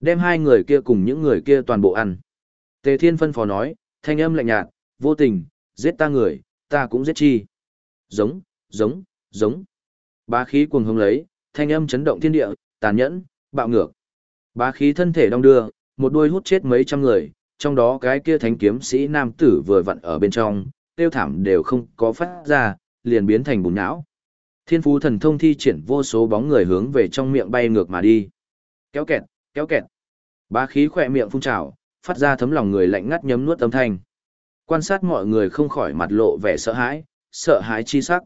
Đem hai người kia cùng những người kia toàn bộ ăn. Tề Thiên phân phó nói, thanh âm lạnh nhạt, vô tình, giết ta người, ta cũng giết chi. Giống, giống, giống. Bá khí cuồng hống lấy, thanh âm chấn động thiên địa, tàn nhẫn, bạo ngược. Bá khí thân thể đong đưa, một đuôi hút chết mấy trăm người, trong đó cái kia thánh kiếm sĩ nam tử vừa vặn ở bên trong, tiêu thảm đều không có phát ra, liền biến thành bùn não. Thiên phú thần thông thi triển vô số bóng người hướng về trong miệng bay ngược mà đi. Kéo kẹt, kéo kẹt. Bá khí khỏe miệng phun trào, phát ra thấm lòng người lạnh ngắt nhấm nuốt âm thanh. Quan sát mọi người không khỏi mặt lộ vẻ sợ hãi, sợ hãi chi sắc.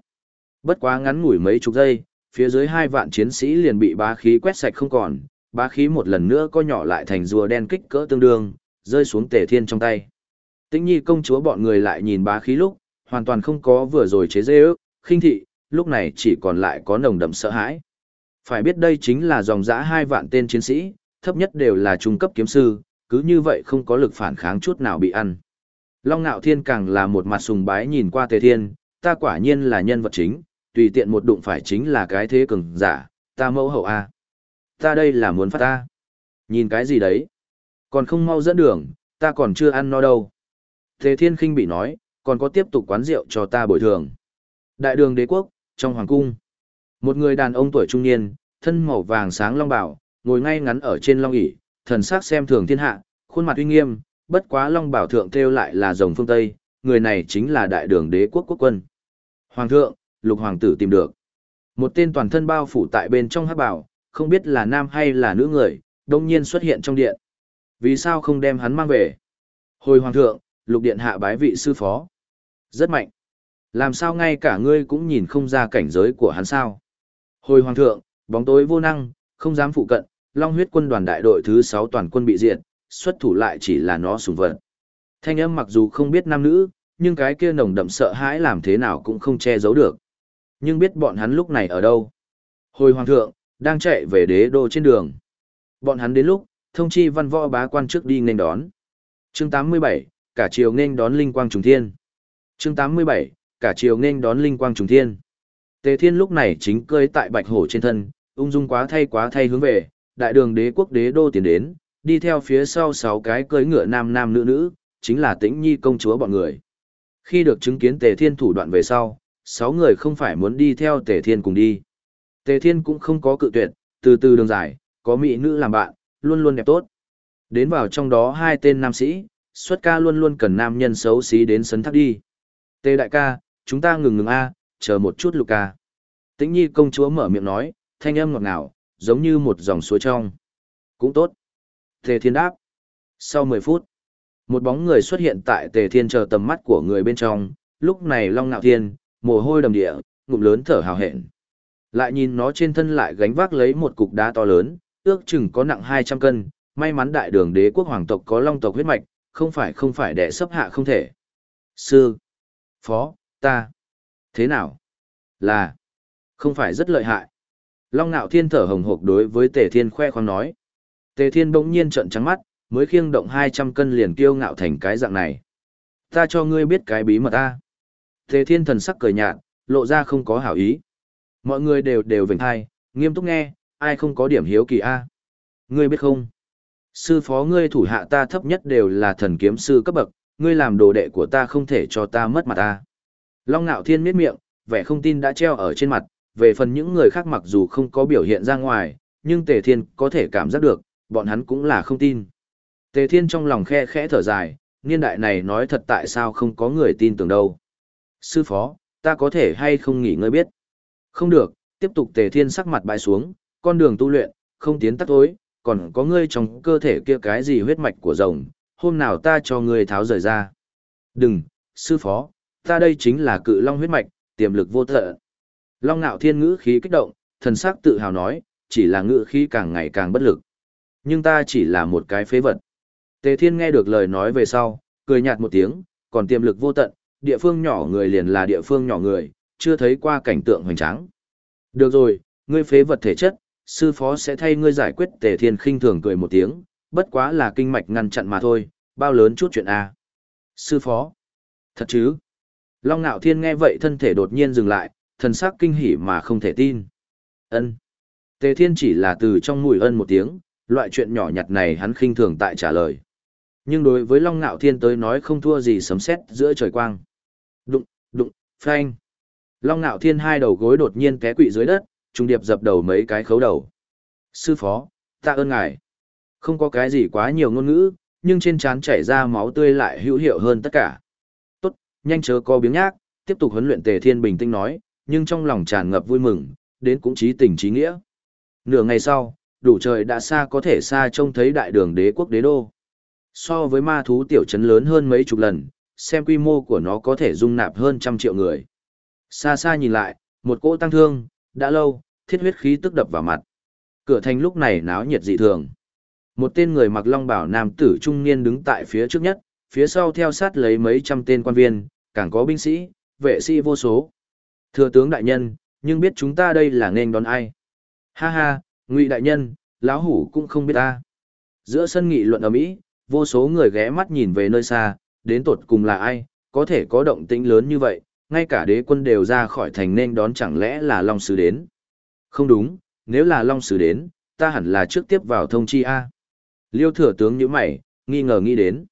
Bất quá ngắn ngủi mấy chục giây, phía dưới hai vạn chiến sĩ liền bị bá khí quét sạch không còn, bá khí một lần nữa co nhỏ lại thành rùa đen kích cỡ tương đương, rơi xuống tề thiên trong tay. Tĩnh nhi công chúa bọn người lại nhìn bá khí lúc, hoàn toàn không có vừa rồi chế dê ước, khinh thị, lúc này chỉ còn lại có nồng đậm sợ hãi. Phải biết đây chính là dòng dã hai vạn tên chiến sĩ, thấp nhất đều là trung cấp kiếm sư, cứ như vậy không có lực phản kháng chút nào bị ăn. Long Nạo Thiên càng là một mặt sùng bái nhìn qua Tề Thiên, ta quả nhiên là nhân vật chính, tùy tiện một đụng phải chính là cái thế cường giả, ta mẫu hậu A. Ta đây là muốn phát ta. Nhìn cái gì đấy? Còn không mau dẫn đường, ta còn chưa ăn no đâu. Tề Thiên khinh bị nói, còn có tiếp tục quán rượu cho ta bồi thường. Đại đường đế quốc, trong hoàng cung. Một người đàn ông tuổi trung niên, thân màu vàng sáng long bảo, ngồi ngay ngắn ở trên long ỷ thần sắc xem thường thiên hạ, khuôn mặt uy nghiêm, bất quá long bảo thượng theo lại là rồng phương Tây, người này chính là đại đường đế quốc quốc quân. Hoàng thượng, lục hoàng tử tìm được. Một tên toàn thân bao phủ tại bên trong hát bảo, không biết là nam hay là nữ người, đông nhiên xuất hiện trong điện. Vì sao không đem hắn mang về? Hồi hoàng thượng, lục điện hạ bái vị sư phó. Rất mạnh. Làm sao ngay cả ngươi cũng nhìn không ra cảnh giới của hắn sao? Hồi hoàng thượng, bóng tối vô năng, không dám phụ cận, long huyết quân đoàn đại đội thứ 6 toàn quân bị diệt, xuất thủ lại chỉ là nó sùng vật. Thanh âm mặc dù không biết nam nữ, nhưng cái kia nồng đậm sợ hãi làm thế nào cũng không che giấu được. Nhưng biết bọn hắn lúc này ở đâu. Hồi hoàng thượng, đang chạy về đế đô trên đường. Bọn hắn đến lúc, thông chi văn võ bá quan trước đi nên đón. Chương 87, cả triều nên đón linh quang trùng thiên. Chương 87, cả triều nên đón linh quang trùng thiên. Tề Thiên lúc này chính cơi tại bạch hổ trên thân, ung dung quá thay quá thay hướng về, đại đường đế quốc đế đô tiến đến, đi theo phía sau sáu cái cưỡi ngựa nam nam nữ nữ, chính là tĩnh nhi công chúa bọn người. Khi được chứng kiến Tề Thiên thủ đoạn về sau, sáu người không phải muốn đi theo Tề Thiên cùng đi. Tề Thiên cũng không có cự tuyệt, từ từ đường dài, có mỹ nữ làm bạn, luôn luôn đẹp tốt. Đến vào trong đó hai tên nam sĩ, xuất ca luôn luôn cần nam nhân xấu xí đến sấn thác đi. Tề đại ca, chúng ta ngừng ngừng a, chờ một chút lục ca. Tĩnh nhi công chúa mở miệng nói, thanh âm ngọt ngào, giống như một dòng suối trong. Cũng tốt. Tề thiên đáp. Sau 10 phút, một bóng người xuất hiện tại tề thiên chờ tầm mắt của người bên trong, lúc này long ngạo thiên, mồ hôi đầm địa, ngụm lớn thở hào hẹn. Lại nhìn nó trên thân lại gánh vác lấy một cục đá to lớn, ước chừng có nặng 200 cân, may mắn đại đường đế quốc hoàng tộc có long tộc huyết mạch, không phải không phải đẻ sấp hạ không thể. Sư, phó, ta, thế nào? Là, không phải rất lợi hại. Long nạo thiên thở hồng hộc đối với tề thiên khoe khoang nói. Tề thiên bỗng nhiên trợn trắng mắt, mới khiêng động 200 cân liền kiêu ngạo thành cái dạng này. Ta cho ngươi biết cái bí mật ta. Tề thiên thần sắc cười nhạt, lộ ra không có hảo ý. Mọi người đều đều vỉnh hai, nghiêm túc nghe, ai không có điểm hiếu kỳ a? Ngươi biết không? Sư phó ngươi thủ hạ ta thấp nhất đều là thần kiếm sư cấp bậc, ngươi làm đồ đệ của ta không thể cho ta mất mặt ta. Long Nạo Thiên miết miệng, vẻ không tin đã treo ở trên mặt, về phần những người khác mặc dù không có biểu hiện ra ngoài, nhưng Tề Thiên có thể cảm giác được, bọn hắn cũng là không tin. Tề Thiên trong lòng khe khẽ thở dài, niên đại này nói thật tại sao không có người tin tưởng đâu. Sư phó, ta có thể hay không nghỉ ngơi biết. Không được, tiếp tục Tề Thiên sắc mặt bại xuống, con đường tu luyện, không tiến tắt tối, còn có ngươi trong cơ thể kia cái gì huyết mạch của rồng, hôm nào ta cho ngươi tháo rời ra. Đừng, sư phó, ta đây chính là cự long huyết mạch, tiềm lực vô tận. Long Nạo Thiên ngữ khí kích động, thần sắc tự hào nói, chỉ là ngữ khí càng ngày càng bất lực. Nhưng ta chỉ là một cái phế vật. Tề Thiên nghe được lời nói về sau, cười nhạt một tiếng, còn tiềm lực vô tận, địa phương nhỏ người liền là địa phương nhỏ người, chưa thấy qua cảnh tượng hoành tráng. Được rồi, ngươi phế vật thể chất, sư phó sẽ thay ngươi giải quyết Tề Thiên khinh thường cười một tiếng, bất quá là kinh mạch ngăn chặn mà thôi, bao lớn chút chuyện a. Sư phó. Thật chứ? Long Nạo Thiên nghe vậy thân thể đột nhiên dừng lại, thần sắc kinh hỉ mà không thể tin. Ân. Tề Thiên chỉ là từ trong mùi ân một tiếng, loại chuyện nhỏ nhặt này hắn khinh thường tại trả lời. Nhưng đối với Long Ngạo Thiên tới nói không thua gì sấm sét giữa trời quang. Đụng, đụng, phanh. Long Ngạo Thiên hai đầu gối đột nhiên té quỵ dưới đất, trung điệp dập đầu mấy cái khấu đầu. Sư phó, tạ ơn ngài. Không có cái gì quá nhiều ngôn ngữ, nhưng trên trán chảy ra máu tươi lại hữu hiệu hơn tất cả. Tốt, nhanh chớ co biếng nhác, tiếp tục huấn luyện Tề Thiên bình tĩnh nói, nhưng trong lòng tràn ngập vui mừng, đến cũng trí tình trí nghĩa. Nửa ngày sau, đủ trời đã xa có thể xa trông thấy đại đường đế quốc đế đô. So với ma thú tiểu trấn lớn hơn mấy chục lần, xem quy mô của nó có thể dung nạp hơn trăm triệu người. Xa xa nhìn lại, một cỗ tăng thương, đã lâu, thiết huyết khí tức đập vào mặt. Cửa thành lúc này náo nhiệt dị thường. Một tên người mặc long bảo nam tử trung niên đứng tại phía trước nhất, phía sau theo sát lấy mấy trăm tên quan viên, càng có binh sĩ, vệ sĩ vô số. Thừa tướng đại nhân, nhưng biết chúng ta đây là nên đón ai? Ha ha, ngụy đại nhân, lão hủ cũng không biết ta. Giữa sân nghị luận ở Mỹ, vô số người ghé mắt nhìn về nơi xa, đến tột cùng là ai, có thể có động tĩnh lớn như vậy, ngay cả đế quân đều ra khỏi thành nên đón chẳng lẽ là Long Sứ đến. Không đúng, nếu là Long Sứ đến, ta hẳn là trước tiếp vào thông chi A. Liêu thừa tướng như mày, nghi ngờ nghĩ đến.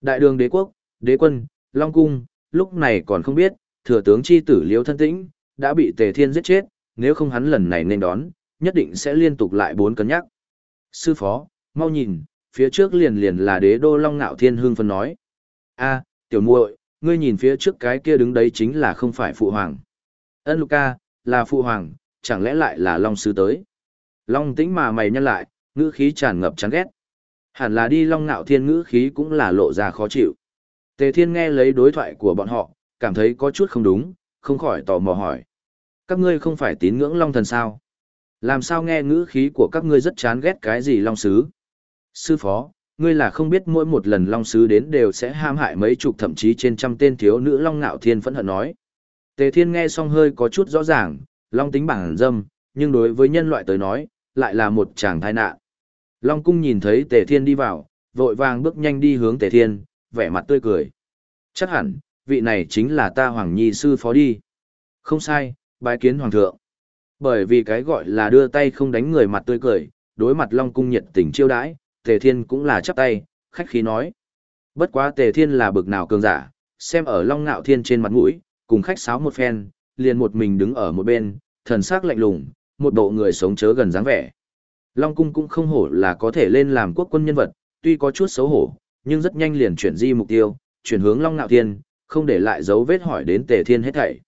Đại đường đế quốc, đế quân, Long Cung, lúc này còn không biết, thừa tướng chi tử Liêu thân tĩnh, đã bị tề thiên giết chết, nếu không hắn lần này nên đón, nhất định sẽ liên tục lại bốn cân nhắc. Sư phó, mau nhìn, phía trước liền liền là đế đô Long Nạo Thiên Hương phân nói. a tiểu muội ngươi nhìn phía trước cái kia đứng đấy chính là không phải phụ hoàng. Ân Luca, là phụ hoàng, chẳng lẽ lại là Long Sư tới. Long tĩnh mà mày nhăn lại, ngữ khí tràn ngập chán ghét. Hẳn là đi Long Nạo Thiên ngữ khí cũng là lộ ra khó chịu. Tề Thiên nghe lấy đối thoại của bọn họ, cảm thấy có chút không đúng, không khỏi tò mò hỏi. Các ngươi không phải tín ngưỡng Long Thần sao? Làm sao nghe ngữ khí của các ngươi rất chán ghét cái gì Long Sứ? Sư phó, ngươi là không biết mỗi một lần Long Sứ đến đều sẽ ham hại mấy chục thậm chí trên trăm tên thiếu nữ Long ngạo Thiên phẫn hận nói. Tề Thiên nghe xong hơi có chút rõ ràng, Long tính bản dâm, nhưng đối với nhân loại tới nói, lại là một chàng tai nạn. Long Cung nhìn thấy Tề Thiên đi vào, vội vàng bước nhanh đi hướng Tề Thiên, vẻ mặt tươi cười. Chắc hẳn, vị này chính là ta Hoàng Nhi sư phó đi. Không sai, bái kiến Hoàng thượng. Bởi vì cái gọi là đưa tay không đánh người mặt tươi cười, đối mặt Long Cung nhiệt tình chiêu đãi, Tề Thiên cũng là chắp tay, khách khí nói. Bất quá Tề Thiên là bực nào cường giả, xem ở Long Ngạo Thiên trên mặt mũi, cùng khách sáo một phen, liền một mình đứng ở một bên, thần sắc lạnh lùng, một bộ người sống chớ gần dáng vẻ. Long Cung cũng không hổ là có thể lên làm quốc quân nhân vật, tuy có chút xấu hổ, nhưng rất nhanh liền chuyển di mục tiêu, chuyển hướng Long Ngạo Thiên, không để lại dấu vết hỏi đến Tề Thiên hết thảy.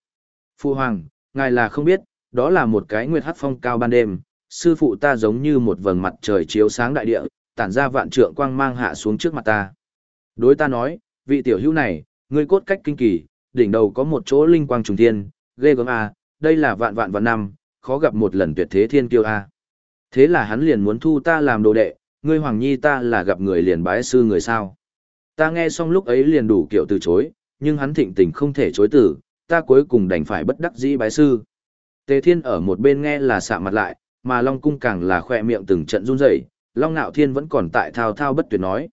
Phu Hoàng, ngài là không biết, đó là một cái nguyệt hát phong cao ban đêm, sư phụ ta giống như một vầng mặt trời chiếu sáng đại địa, tản ra vạn trượng quang mang hạ xuống trước mặt ta. Đối ta nói, vị tiểu hữu này, ngươi cốt cách kinh kỳ, đỉnh đầu có một chỗ linh quang trùng thiên, ghê gớm a, đây là vạn vạn vạn năm, khó gặp một lần tuyệt thế thiên kiêu a. Thế là hắn liền muốn thu ta làm đồ đệ, ngươi hoàng nhi ta là gặp người liền bái sư người sao. Ta nghe xong lúc ấy liền đủ kiểu từ chối, nhưng hắn thịnh tình không thể chối từ, ta cuối cùng đành phải bất đắc dĩ bái sư. Tề Thiên ở một bên nghe là sạ mặt lại, mà Long Cung càng là khoe miệng từng trận run rẩy, Long Nạo Thiên vẫn còn tại thao thao bất tuyệt nói.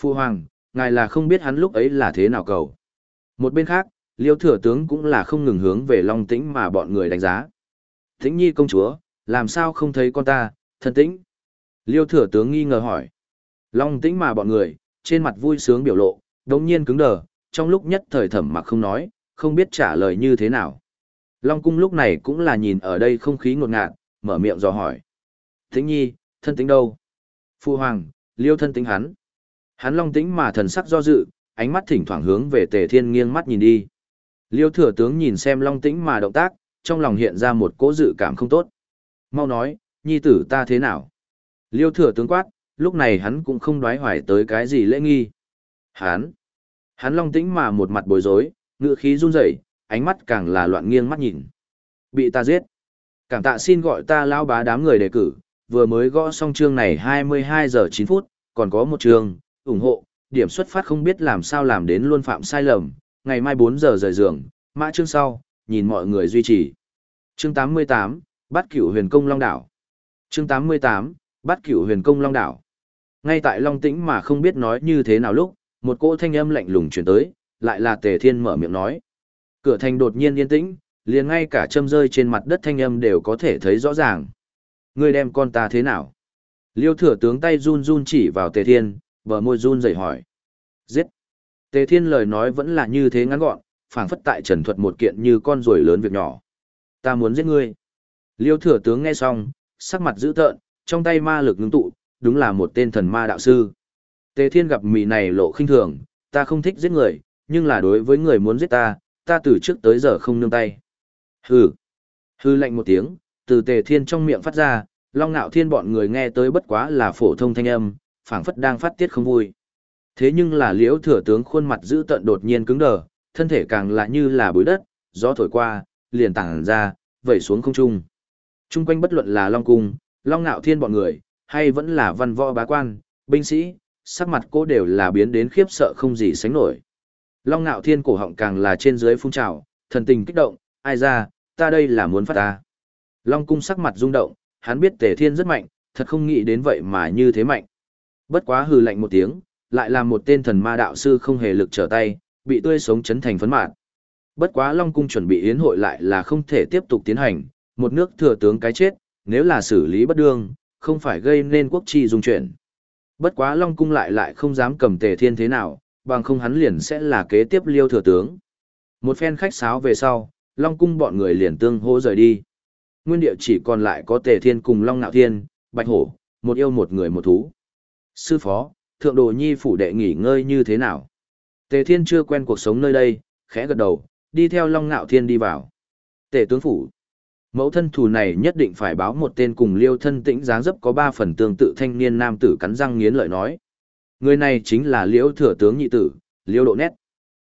Phu Hoàng, ngài là không biết hắn lúc ấy là thế nào cầu. Một bên khác, Liêu Thừa Tướng cũng là không ngừng hướng về Long Tĩnh mà bọn người đánh giá. Tĩnh Nhi công chúa, làm sao không thấy con ta, thân tĩnh? Liêu Thừa Tướng nghi ngờ hỏi. Long Tĩnh mà bọn người, trên mặt vui sướng biểu lộ, đống nhiên cứng đờ, trong lúc nhất thời thẩm mặc không nói, không biết trả lời như thế nào. Long Cung lúc này cũng là nhìn ở đây không khí ngột ngạt, mở miệng dò hỏi. Tĩnh Nhi, thân tĩnh đâu? Phu hoàng, liêu thân tính hắn. Hắn long tĩnh mà thần sắc do dự, ánh mắt thỉnh thoảng hướng về tề thiên nghiêng mắt nhìn đi. Liêu thừa tướng nhìn xem long tĩnh mà động tác, trong lòng hiện ra một cố dự cảm không tốt. Mau nói, nhi tử ta thế nào? Liêu thừa tướng quát, lúc này hắn cũng không đoái hoài tới cái gì lễ nghi. Hắn, hắn long tĩnh mà một mặt bối rối, ngựa khí run rẩy, ánh mắt càng là loạn nghiêng mắt nhìn. Bị ta giết. Cảm tạ xin gọi ta lao bá đám người đề cử, vừa mới gõ xong chương này 22 giờ 9 phút, còn có một chương, ủng hộ, điểm xuất phát không biết làm sao làm đến luôn phạm sai lầm, ngày mai 4 giờ rời giường, mã chương sau, nhìn mọi người duy trì. Chương 88, bắt cửu huyền công long đảo. Chương 88, bắt cửu huyền công long đảo. Ngay tại Long Tĩnh mà không biết nói như thế nào lúc, một cỗ thanh âm lạnh lùng truyền tới, lại là Tề Thiên mở miệng nói. Cửa thành đột nhiên yên tĩnh, liền ngay cả châm rơi trên mặt đất thanh âm đều có thể thấy rõ ràng. Ngươi đem con ta thế nào? Liêu thừa tướng tay run run chỉ vào Tề Thiên, bờ môi run rẩy hỏi. Giết! Tề Thiên lời nói vẫn là như thế ngắn gọn, phảng phất tại trần thuật một kiện như con ruồi lớn việc nhỏ. Ta muốn giết ngươi. Liêu thừa tướng nghe xong, sắc mặt dữ tợn, trong tay ma lực ngưng tụ, đúng là một tên thần ma đạo sư. Tề Thiên gặp mì này lộ khinh thường, ta không thích giết người, nhưng là đối với người muốn giết ta, ta từ trước tới giờ không nương tay. Hừ. Hừ lạnh một tiếng, từ Tề Thiên trong miệng phát ra, Long Nạo Thiên bọn người nghe tới bất quá là phổ thông thanh âm, phảng phất đang phát tiết không vui. Thế nhưng là Liễu thừa tướng khuôn mặt giữ tận đột nhiên cứng đờ, thân thể càng lạ như là bụi đất, gió thổi qua, liền tản ra, vẩy xuống không trung. Trung quanh bất luận là Long cung, Long Nạo Thiên bọn người, hay vẫn là văn võ bá quan, binh sĩ, sắc mặt cô đều là biến đến khiếp sợ không gì sánh nổi. Long Nạo Thiên cổ họng càng là trên dưới phun trào, thần tình kích động, ai ra, ta đây là muốn phát ta. Long cung sắc mặt rung động, hắn biết Tề Thiên rất mạnh, thật không nghĩ đến vậy mà như thế mạnh. Bất quá hừ lạnh một tiếng, lại là một tên thần ma đạo sư không hề lực trở tay, bị tươi sống chấn thành phấn mạn. Bất quá Long cung chuẩn bị yến hội lại là không thể tiếp tục tiến hành, một nước thừa tướng cái chết, nếu là xử lý bất đương, không phải gây nên quốc chi dung chuyển. Bất quá Long cung lại lại không dám cầm Tề Thiên thế nào, bằng không hắn liền sẽ là kế tiếp liêu thừa tướng. Một phen khách sáo về sau, Long cung bọn người liền tương hô rời đi. Nguyên địa chỉ còn lại có Tề Thiên cùng Long Nạo Thiên, Bạch Hổ, một yêu một người một thú. Sư phó, thượng đồ nhi phủ đệ nghỉ ngơi như thế nào? Tề Thiên chưa quen cuộc sống nơi đây, khẽ gật đầu, đi theo Long Nạo Thiên đi vào. Tề tướng phủ. Mẫu thân thù này nhất định phải báo một tên cùng liêu thân tĩnh dáng dấp có ba phần tương tự thanh niên nam tử cắn răng nghiến lợi nói. Người này chính là liễu thừa tướng nhị tử, liêu độ nét.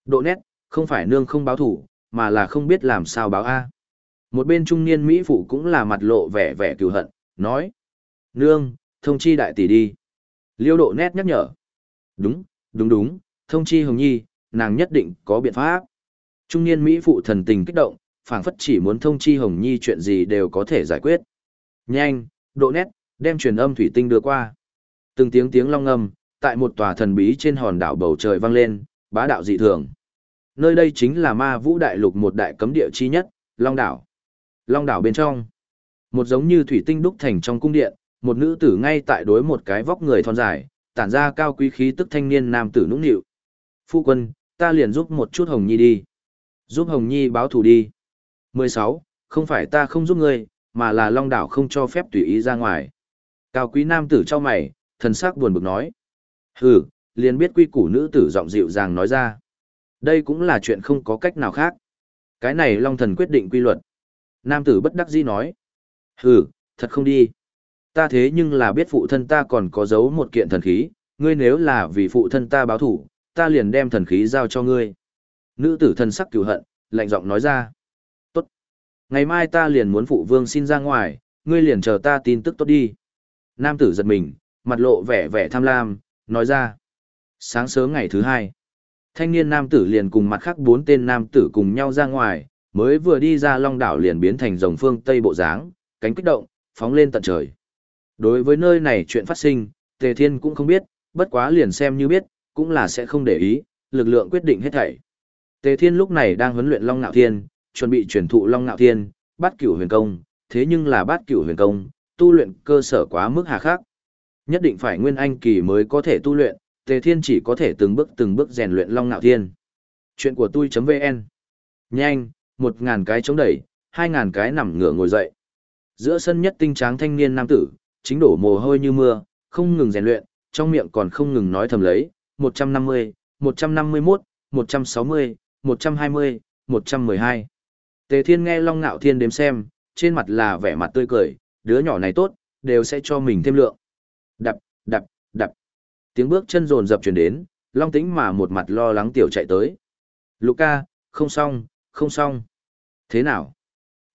Độ nét, không phải nương không báo thủ, mà là không biết làm sao báo A. Một bên trung niên Mỹ phụ cũng là mặt lộ vẻ vẻ cừu hận, nói. Nương, thông chi đại tỷ đi. Liêu độ nét nhắc nhở. Đúng, đúng đúng, thông chi hồng nhi, nàng nhất định có biện pháp. Trung niên Mỹ phụ thần tình kích động, phảng phất chỉ muốn thông chi hồng nhi chuyện gì đều có thể giải quyết. Nhanh, độ nét, đem truyền âm thủy tinh đưa qua. Từng tiếng tiếng long âm, tại một tòa thần bí trên hòn đảo bầu trời vang lên, bá đạo dị thường. Nơi đây chính là ma vũ đại lục một đại cấm địa chi nhất, Long đảo. Long đảo bên trong, một giống như thủy tinh đúc thành trong cung điện, một nữ tử ngay tại đối một cái vóc người thon dài, tản ra cao quý khí tức thanh niên nam tử nũng nịu. Phu quân, ta liền giúp một chút Hồng Nhi đi. Giúp Hồng Nhi báo thù đi. 16. Không phải ta không giúp ngươi, mà là Long đảo không cho phép tùy ý ra ngoài. Cao quý nam tử cho mày, thần sắc buồn bực nói. Hừ, liền biết quy củ nữ tử giọng dịu dàng nói ra. Đây cũng là chuyện không có cách nào khác. Cái này Long thần quyết định quy luật. Nam tử bất đắc dĩ nói. Hừ, thật không đi. Ta thế nhưng là biết phụ thân ta còn có giấu một kiện thần khí, ngươi nếu là vì phụ thân ta báo thủ, ta liền đem thần khí giao cho ngươi. Nữ tử thần sắc cửu hận, lạnh giọng nói ra. Ngày mai ta liền muốn phụ vương xin ra ngoài, ngươi liền chờ ta tin tức tốt đi. Nam tử giật mình, mặt lộ vẻ vẻ tham lam, nói ra. Sáng sớm ngày thứ hai, thanh niên nam tử liền cùng mặt khác bốn tên nam tử cùng nhau ra ngoài, mới vừa đi ra long đảo liền biến thành rồng phương tây bộ dáng, cánh kích động, phóng lên tận trời. Đối với nơi này chuyện phát sinh, Tề Thiên cũng không biết, bất quá liền xem như biết, cũng là sẽ không để ý, lực lượng quyết định hết thảy. Tề Thiên lúc này đang huấn luyện Long Nạo Thiên, chuẩn bị truyền thụ Long Ngạo Thiên, Bát cửu huyền công, thế nhưng là Bát cửu huyền công, tu luyện cơ sở quá mức hà khắc. Nhất định phải nguyên anh kỳ mới có thể tu luyện, Tề Thiên chỉ có thể từng bước từng bước rèn luyện Long Ngạo Thiên. Chuyện của tôi.vn Nhanh, một ngàn cái chống đẩy, hai ngàn cái nằm ngửa ngồi dậy. Giữa sân nhất tinh tráng thanh niên nam tử, chính đổ mồ hôi như mưa, không ngừng rèn luyện, trong miệng còn không ngừng nói thầm lấy, 150, 151, 160, 120, 112. Tề Thiên nghe Long Nạo Thiên đếm xem, trên mặt là vẻ mặt tươi cười, đứa nhỏ này tốt, đều sẽ cho mình thêm lượng. Đập, đập, đập. Tiếng bước chân rồn dập truyền đến, Long Tĩnh mà một mặt lo lắng tiểu chạy tới. Luca, không xong, không xong. Thế nào?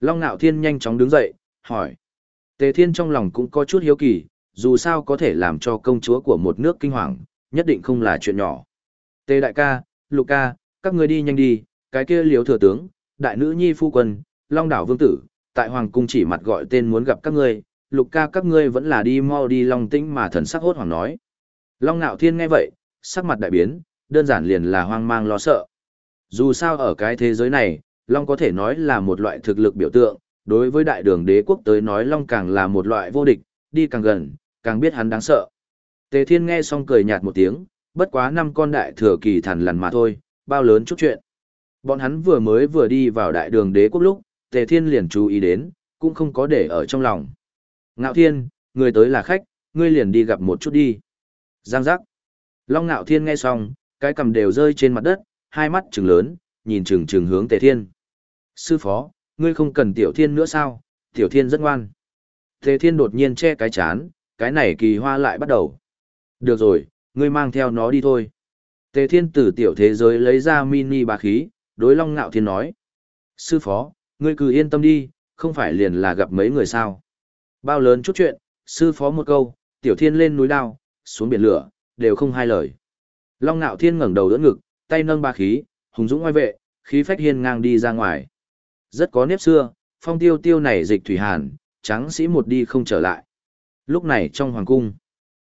Long Nạo Thiên nhanh chóng đứng dậy, hỏi. Tề Thiên trong lòng cũng có chút hiếu kỳ, dù sao có thể làm cho công chúa của một nước kinh hoàng, nhất định không là chuyện nhỏ. Tề đại ca, lục ca, các người đi nhanh đi, cái kia liếu thừa tướng, đại nữ nhi phu quân, long đảo vương tử, tại hoàng cung chỉ mặt gọi tên muốn gặp các ngươi, lục ca các ngươi vẫn là đi mau đi long tĩnh mà thần sắc hốt hoàng nói. Long nạo thiên nghe vậy, sắc mặt đại biến, đơn giản liền là hoang mang lo sợ. Dù sao ở cái thế giới này, long có thể nói là một loại thực lực biểu tượng, đối với đại đường đế quốc tới nói long càng là một loại vô địch, đi càng gần, càng biết hắn đáng sợ. Tề Thiên nghe xong cười nhạt một tiếng, bất quá năm con đại thừa kỳ thần lần mà thôi, bao lớn chút chuyện. Bọn hắn vừa mới vừa đi vào đại đường đế quốc lúc, Tề Thiên liền chú ý đến, cũng không có để ở trong lòng. Ngạo Thiên, người tới là khách, ngươi liền đi gặp một chút đi. Giang giác. Long Ngạo Thiên nghe xong, cái cầm đều rơi trên mặt đất, hai mắt trừng lớn, nhìn trừng trừng hướng Tề Thiên. Sư phó, ngươi không cần Tiểu Thiên nữa sao, Tiểu Thiên rất ngoan. Tề Thiên đột nhiên che cái chán, cái này kỳ hoa lại bắt đầu. Được rồi, ngươi mang theo nó đi thôi. Tề Thiên từ tiểu thế giới lấy ra mini bá khí, đối Long Ngạo Thiên nói. Sư phó, ngươi cứ yên tâm đi, không phải liền là gặp mấy người sao. Bao lớn chút chuyện, sư phó một câu, tiểu thiên lên núi đao, xuống biển lửa, đều không hai lời. Long Nạo Thiên ngẩng đầu đỡ ngực, tay nâng ba khí, hùng dũng ngoài vệ, khí phách hiên ngang đi ra ngoài. Rất có nếp xưa, phong tiêu tiêu này dịch thủy hàn, trắng sĩ một đi không trở lại. Lúc này trong hoàng cung,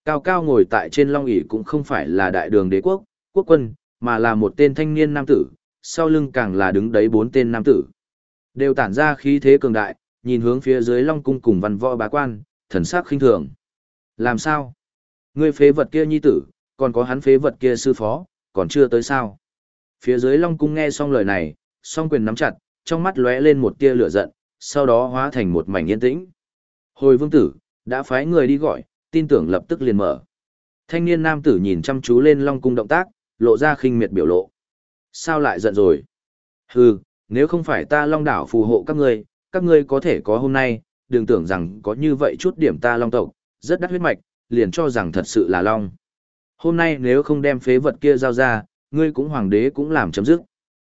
cao cao ngồi tại trên long ỷ cũng không phải là đại đường đế quốc, quốc quân, mà là một tên thanh niên nam tử, sau lưng càng là đứng đấy bốn tên nam tử. Đều tản ra khí thế cường đại, nhìn hướng phía dưới long cung cùng văn võ bá quan, thần sắc khinh thường. Làm sao? Ngươi phế vật kia nhi tử, còn có hắn phế vật kia sư phó, còn chưa tới sao? Phía dưới long cung nghe xong lời này, song quyền nắm chặt, trong mắt lóe lên một tia lửa giận, sau đó hóa thành một mảnh yên tĩnh. Hồi vương tử, đã phái người đi gọi, tin tưởng lập tức liền mở. Thanh niên nam tử nhìn chăm chú lên long cung động tác, lộ ra khinh miệt biểu lộ. Sao lại giận rồi? Hừ, nếu không phải ta long đảo phù hộ các ngươi, các ngươi có thể có hôm nay, đừng tưởng rằng có như vậy chút điểm ta long tộc, rất đắt huyết mạch, liền cho rằng thật sự là long. Hôm nay nếu không đem phế vật kia giao ra, ngươi cũng hoàng đế cũng làm chấm dứt.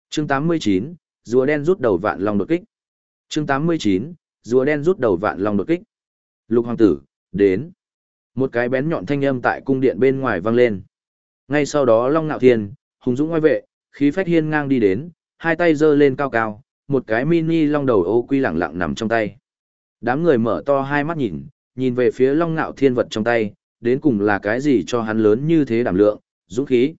Chương 89, rùa đen rút đầu vạn long đột kích. Chương 89, rùa đen rút đầu vạn long đột kích. Lục hoàng tử, đến. Một cái bén nhọn thanh âm tại cung điện bên ngoài vang lên. Ngay sau đó Long Nạo Thiên, hùng dũng ngoài vệ, khí phách hiên ngang đi đến, hai tay giơ lên cao cao, một cái mini long đầu ô quy lẳng lặng nằm trong tay. Đám người mở to hai mắt nhìn, nhìn về phía long ngạo thiên vật trong tay, đến cùng là cái gì cho hắn lớn như thế đảm lượng, dũng khí.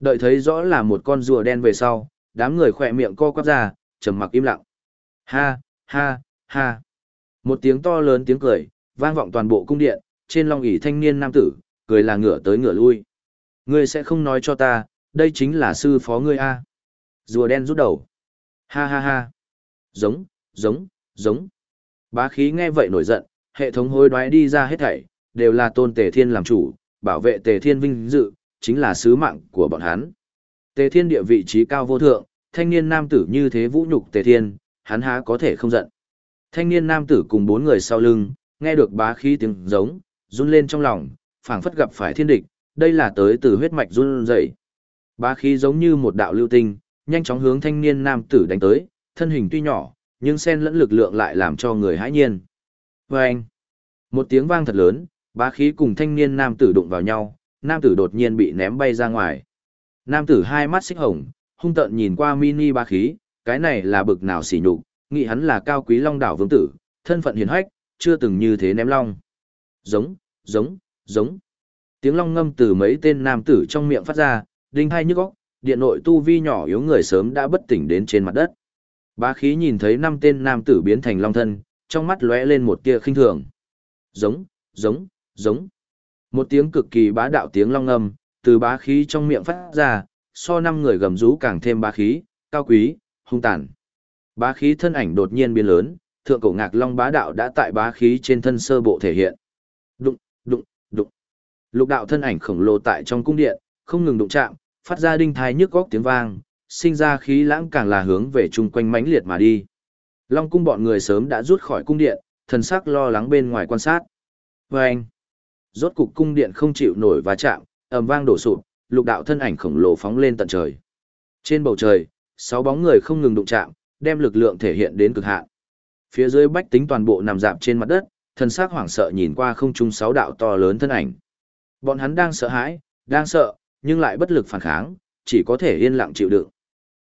Đợi thấy rõ là một con rùa đen về sau, đám người khỏe miệng co quắp ra, trầm mặc im lặng. Ha, ha, ha. Một tiếng to lớn tiếng cười, vang vọng toàn bộ cung điện, trên long ỷ thanh niên nam tử, cười là ngửa tới ngửa lui. Ngươi sẽ không nói cho ta, đây chính là sư phó ngươi a. Rùa đen rút đầu. Ha ha ha. Giống, giống, giống. Bá khí nghe vậy nổi giận, hệ thống hối đoái đi ra hết thảy, đều là tôn tề thiên làm chủ, bảo vệ tề thiên vinh dự, chính là sứ mạng của bọn hắn. Tề thiên địa vị trí cao vô thượng, thanh niên nam tử như thế vũ nhục tề thiên, hắn há có thể không giận. Thanh niên nam tử cùng bốn người sau lưng, nghe được bá khí tiếng giống, run lên trong lòng, phảng phất gặp phải thiên địch, đây là tới từ huyết mạch run rẩy. Bá khí giống như một đạo lưu tinh, nhanh chóng hướng thanh niên nam tử đánh tới, thân hình tuy nhỏ, nhưng xen lẫn lực lượng lại làm cho người hãi nhiên. Vâng! anh, một tiếng vang thật lớn, bá khí cùng thanh niên nam tử đụng vào nhau, nam tử đột nhiên bị ném bay ra ngoài. Nam tử hai mắt xích hồng, hung tợn nhìn qua mini bá khí, cái này là bực nào xỉ nhục, nghĩ hắn là cao quý long đảo vương tử, thân phận hiền hách, chưa từng như thế ném long. Giống, giống, giống. Tiếng long ngâm từ mấy tên nam tử trong miệng phát ra, đinh hai nhức óc, điện nội tu vi nhỏ yếu người sớm đã bất tỉnh đến trên mặt đất. Bá khí nhìn thấy năm tên nam tử biến thành long thân, trong mắt lóe lên một tia khinh thường. Giống, giống, giống. Một tiếng cực kỳ bá đạo tiếng long âm, từ bá khí trong miệng phát ra, so năm người gầm rú càng thêm bá khí, cao quý, hung tàn. Bá khí thân ảnh đột nhiên biến lớn, thượng cổ ngạc long bá đạo đã tại bá khí trên thân sơ bộ thể hiện. Đụng, đụng, đụng. Lục đạo thân ảnh khổng lồ tại trong cung điện, không ngừng đụng chạm, phát ra đinh thai nhức góc tiếng vang, sinh ra khí lãng càng là hướng về chung quanh mãnh liệt mà đi. Long cung bọn người sớm đã rút khỏi cung điện, thần sắc lo lắng bên ngoài quan sát. Vâng! rốt cục cung điện không chịu nổi và chạm, ầm vang đổ sụp, lục đạo thân ảnh khổng lồ phóng lên tận trời. Trên bầu trời, sáu bóng người không ngừng đụng chạm, đem lực lượng thể hiện đến cực hạn. Phía dưới bách tính toàn bộ nằm dạp trên mặt đất, thần sắc hoảng sợ nhìn qua không trung sáu đạo to lớn thân ảnh. Bọn hắn đang sợ hãi, đang sợ, nhưng lại bất lực phản kháng, chỉ có thể yên lặng chịu đựng.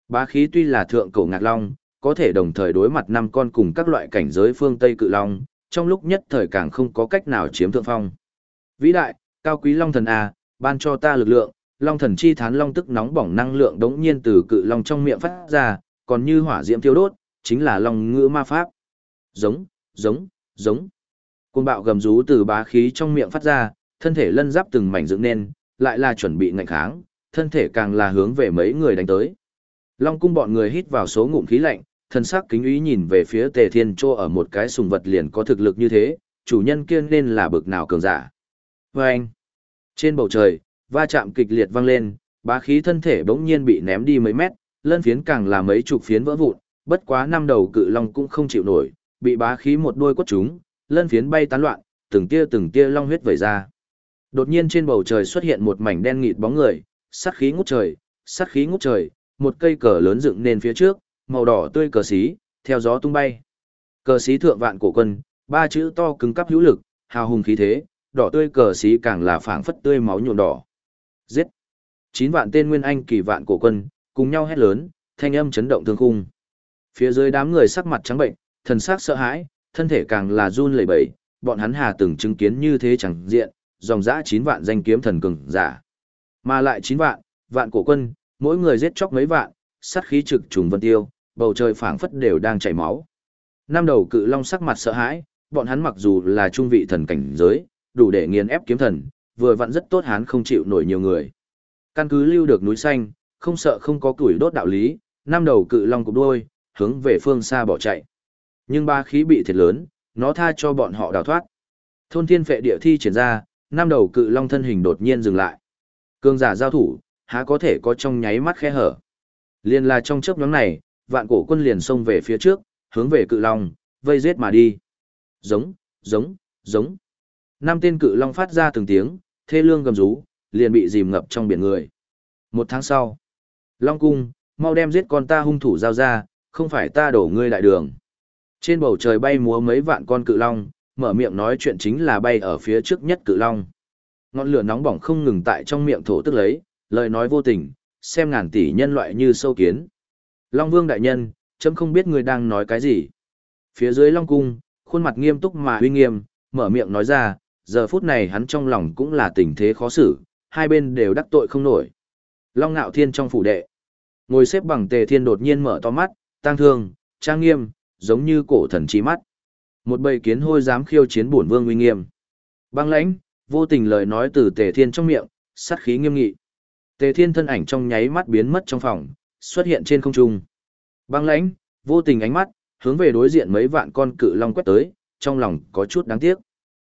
Bá khí tuy là thượng cổ ngạc long, có thể đồng thời đối mặt năm con cùng các loại cảnh giới phương Tây cự long, trong lúc nhất thời càng không có cách nào chiếm thượng phong. Vĩ đại, cao quý long thần A, ban cho ta lực lượng, long thần chi thán long tức nóng bỏng năng lượng đống nhiên từ cự long trong miệng phát ra, còn như hỏa diễm thiêu đốt, chính là long ngữ ma pháp. Giống, giống, giống. Cuồng bạo gầm rú từ bá khí trong miệng phát ra, thân thể lân giáp từng mảnh dựng nên, lại là chuẩn bị ngạnh kháng, thân thể càng là hướng về mấy người đánh tới. Long cung bọn người hít vào số ngụm khí lạnh, thân sắc kính ý nhìn về phía Tề Thiên Trô ở một cái sùng vật liền có thực lực như thế, chủ nhân kia nên là bực nào cường giả. Vâng! anh, trên bầu trời, va chạm kịch liệt vang lên, bá khí thân thể bỗng nhiên bị ném đi mấy mét, lân phiến càng là mấy chục phiến vỡ vụn, bất quá năm đầu cự long cũng không chịu nổi, bị bá khí một đôi quất chúng, lân phiến bay tán loạn, từng tia từng tia long huyết vẩy ra. Đột nhiên trên bầu trời xuất hiện một mảnh đen nghịt bóng người, sát khí ngút trời, sát khí ngút trời, một cây cờ lớn dựng nên phía trước, màu đỏ tươi cờ xí, theo gió tung bay. Cờ xí thượng vạn cổ quân, ba chữ to cứng cắp hữu lực, hào hùng khí thế, đỏ tươi cờ xí càng là phảng phất tươi máu nhuộm đỏ. Giết! Chín vạn tên nguyên anh kỳ vạn cổ quân, cùng nhau hét lớn, thanh âm chấn động thương khung. Phía dưới đám người sắc mặt trắng bệnh, thần sắc sợ hãi, thân thể càng là run lẩy bẩy, bọn hắn hà từng chứng kiến như thế chẳng diện, dòng dã chín vạn danh kiếm thần cường giả. Mà lại chín vạn, vạn cổ quân, mỗi người giết chóc mấy vạn, sát khí trực trùng vân tiêu, bầu trời phảng phất đều đang chảy máu. Năm đầu cự long sắc mặt sợ hãi, bọn hắn mặc dù là trung vị thần cảnh giới, đủ để nghiền ép kiếm thần, vừa vặn rất tốt hắn không chịu nổi nhiều người. Căn cứ lưu được núi xanh, không sợ không có củi đốt đạo lý, năm đầu cự long cục đuôi, hướng về phương xa bỏ chạy. Nhưng ba khí bị thiệt lớn, nó tha cho bọn họ đào thoát. Thôn thiên phệ địa thi triển ra, năm đầu cự long thân hình đột nhiên dừng lại. Cương giả giao thủ, há có thể có trong nháy mắt khe hở. Liên là trong chớp nhóm này, vạn cổ quân liền xông về phía trước, hướng về cự long, vây giết mà đi. Giống, giống, giống. Năm tên cự long phát ra từng tiếng, thê lương gầm rú, liền bị dìm ngập trong biển người. Một tháng sau, Long cung, mau đem giết con ta hung thủ giao ra, không phải ta đổ ngươi đại đường. Trên bầu trời bay múa mấy vạn con cự long, mở miệng nói chuyện chính là bay ở phía trước nhất cự long. Ngọn lửa nóng bỏng không ngừng tại trong miệng thổ tức lấy, lời nói vô tình, xem ngàn tỷ nhân loại như sâu kiến. Long Vương đại nhân, chấm không biết người đang nói cái gì. Phía dưới Long cung, khuôn mặt nghiêm túc mà uy nghiêm, mở miệng nói ra, giờ phút này hắn trong lòng cũng là tình thế khó xử, hai bên đều đắc tội không nổi. Long Nạo Thiên trong phủ đệ, ngồi xếp bằng Tề Thiên đột nhiên mở to mắt, tang thương, trang nghiêm, giống như cổ thần trí mắt. Một bầy kiến hôi dám khiêu chiến bổn vương uy nghiêm. Băng lãnh, vô tình lời nói từ Tề Thiên trong miệng, sát khí nghiêm nghị. Tề Thiên thân ảnh trong nháy mắt biến mất trong phòng, xuất hiện trên không trung. Băng lãnh, vô tình ánh mắt, hướng về đối diện mấy vạn con cự long quét tới, trong lòng có chút đáng tiếc.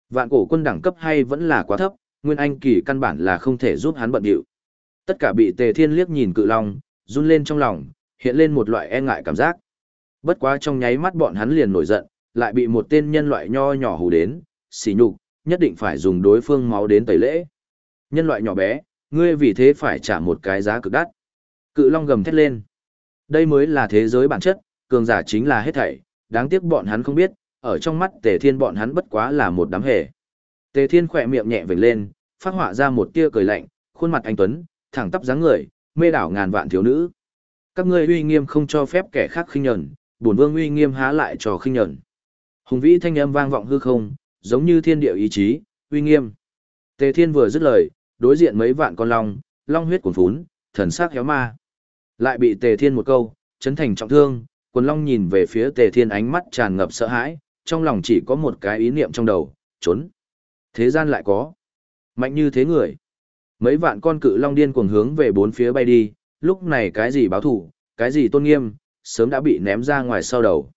Vạn cổ quân đẳng cấp hay vẫn là quá thấp, Nguyên Anh kỳ căn bản là không thể giúp hắn bận điệu. Tất cả bị Tề Thiên liếc nhìn cự long, run lên trong lòng, hiện lên một loại e ngại cảm giác. Bất quá trong nháy mắt bọn hắn liền nổi giận, lại bị một tên nhân loại nho nhỏ hù đến, xỉ nhục, nhất định phải dùng đối phương máu đến tẩy lễ. Nhân loại nhỏ bé, ngươi vì thế phải trả một cái giá cực đắt. Cự long gầm thét lên. Đây mới là thế giới bản chất, cường giả chính là hết thảy, đáng tiếc bọn hắn không biết, ở trong mắt Tề Thiên bọn hắn bất quá là một đám hề. Tề Thiên khỏe miệng nhẹ vểnh lên, phát họa ra một tia cười lạnh, khuôn mặt anh tuấn, thẳng tắp dáng người, mê đảo ngàn vạn thiếu nữ. Các ngươi uy nghiêm không cho phép kẻ khác khinh nhẫn, bổn vương uy nghiêm há lại cho khinh nhẫn. Hùng vĩ thanh âm vang vọng hư không, giống như thiên địa ý chí, uy nghiêm. Tề Thiên vừa dứt lời, đối diện mấy vạn con long, long huyết cuồn phún, thần sắc héo ma. Lại bị Tề Thiên một câu, chấn thành trọng thương, quần long nhìn về phía Tề Thiên ánh mắt tràn ngập sợ hãi, trong lòng chỉ có một cái ý niệm trong đầu, trốn. Thế gian lại có. Mạnh như thế người. Mấy vạn con cự long điên cuồng hướng về bốn phía bay đi, lúc này cái gì báo thủ, cái gì tôn nghiêm, sớm đã bị ném ra ngoài sau đầu.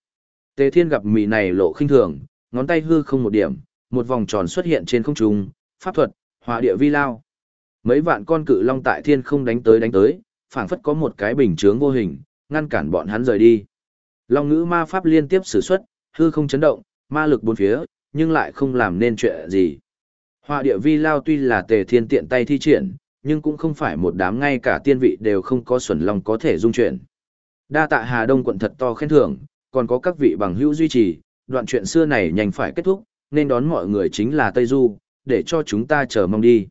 Tề Thiên gặp mì này lộ khinh thường, ngón tay hư không một điểm, một vòng tròn xuất hiện trên không trung, pháp thuật, hỏa địa vi lao. Mấy vạn con cự long tại thiên không đánh tới đánh tới, phảng phất có một cái bình chướng vô hình, ngăn cản bọn hắn rời đi. Long ngữ ma pháp liên tiếp sử xuất, hư không chấn động, ma lực bốn phía, nhưng lại không làm nên chuyện gì. Hỏa địa vi lao tuy là tề thiên tiện tay thi triển, nhưng cũng không phải một đám ngay cả tiên vị đều không có xuẩn long có thể dung chuyển. Đa tạ Hà Đông quận thật to khen thưởng, còn có các vị bằng hữu duy trì, đoạn chuyện xưa này nhanh phải kết thúc, nên đón mọi người chính là Tây Du, để cho chúng ta chờ mong đi.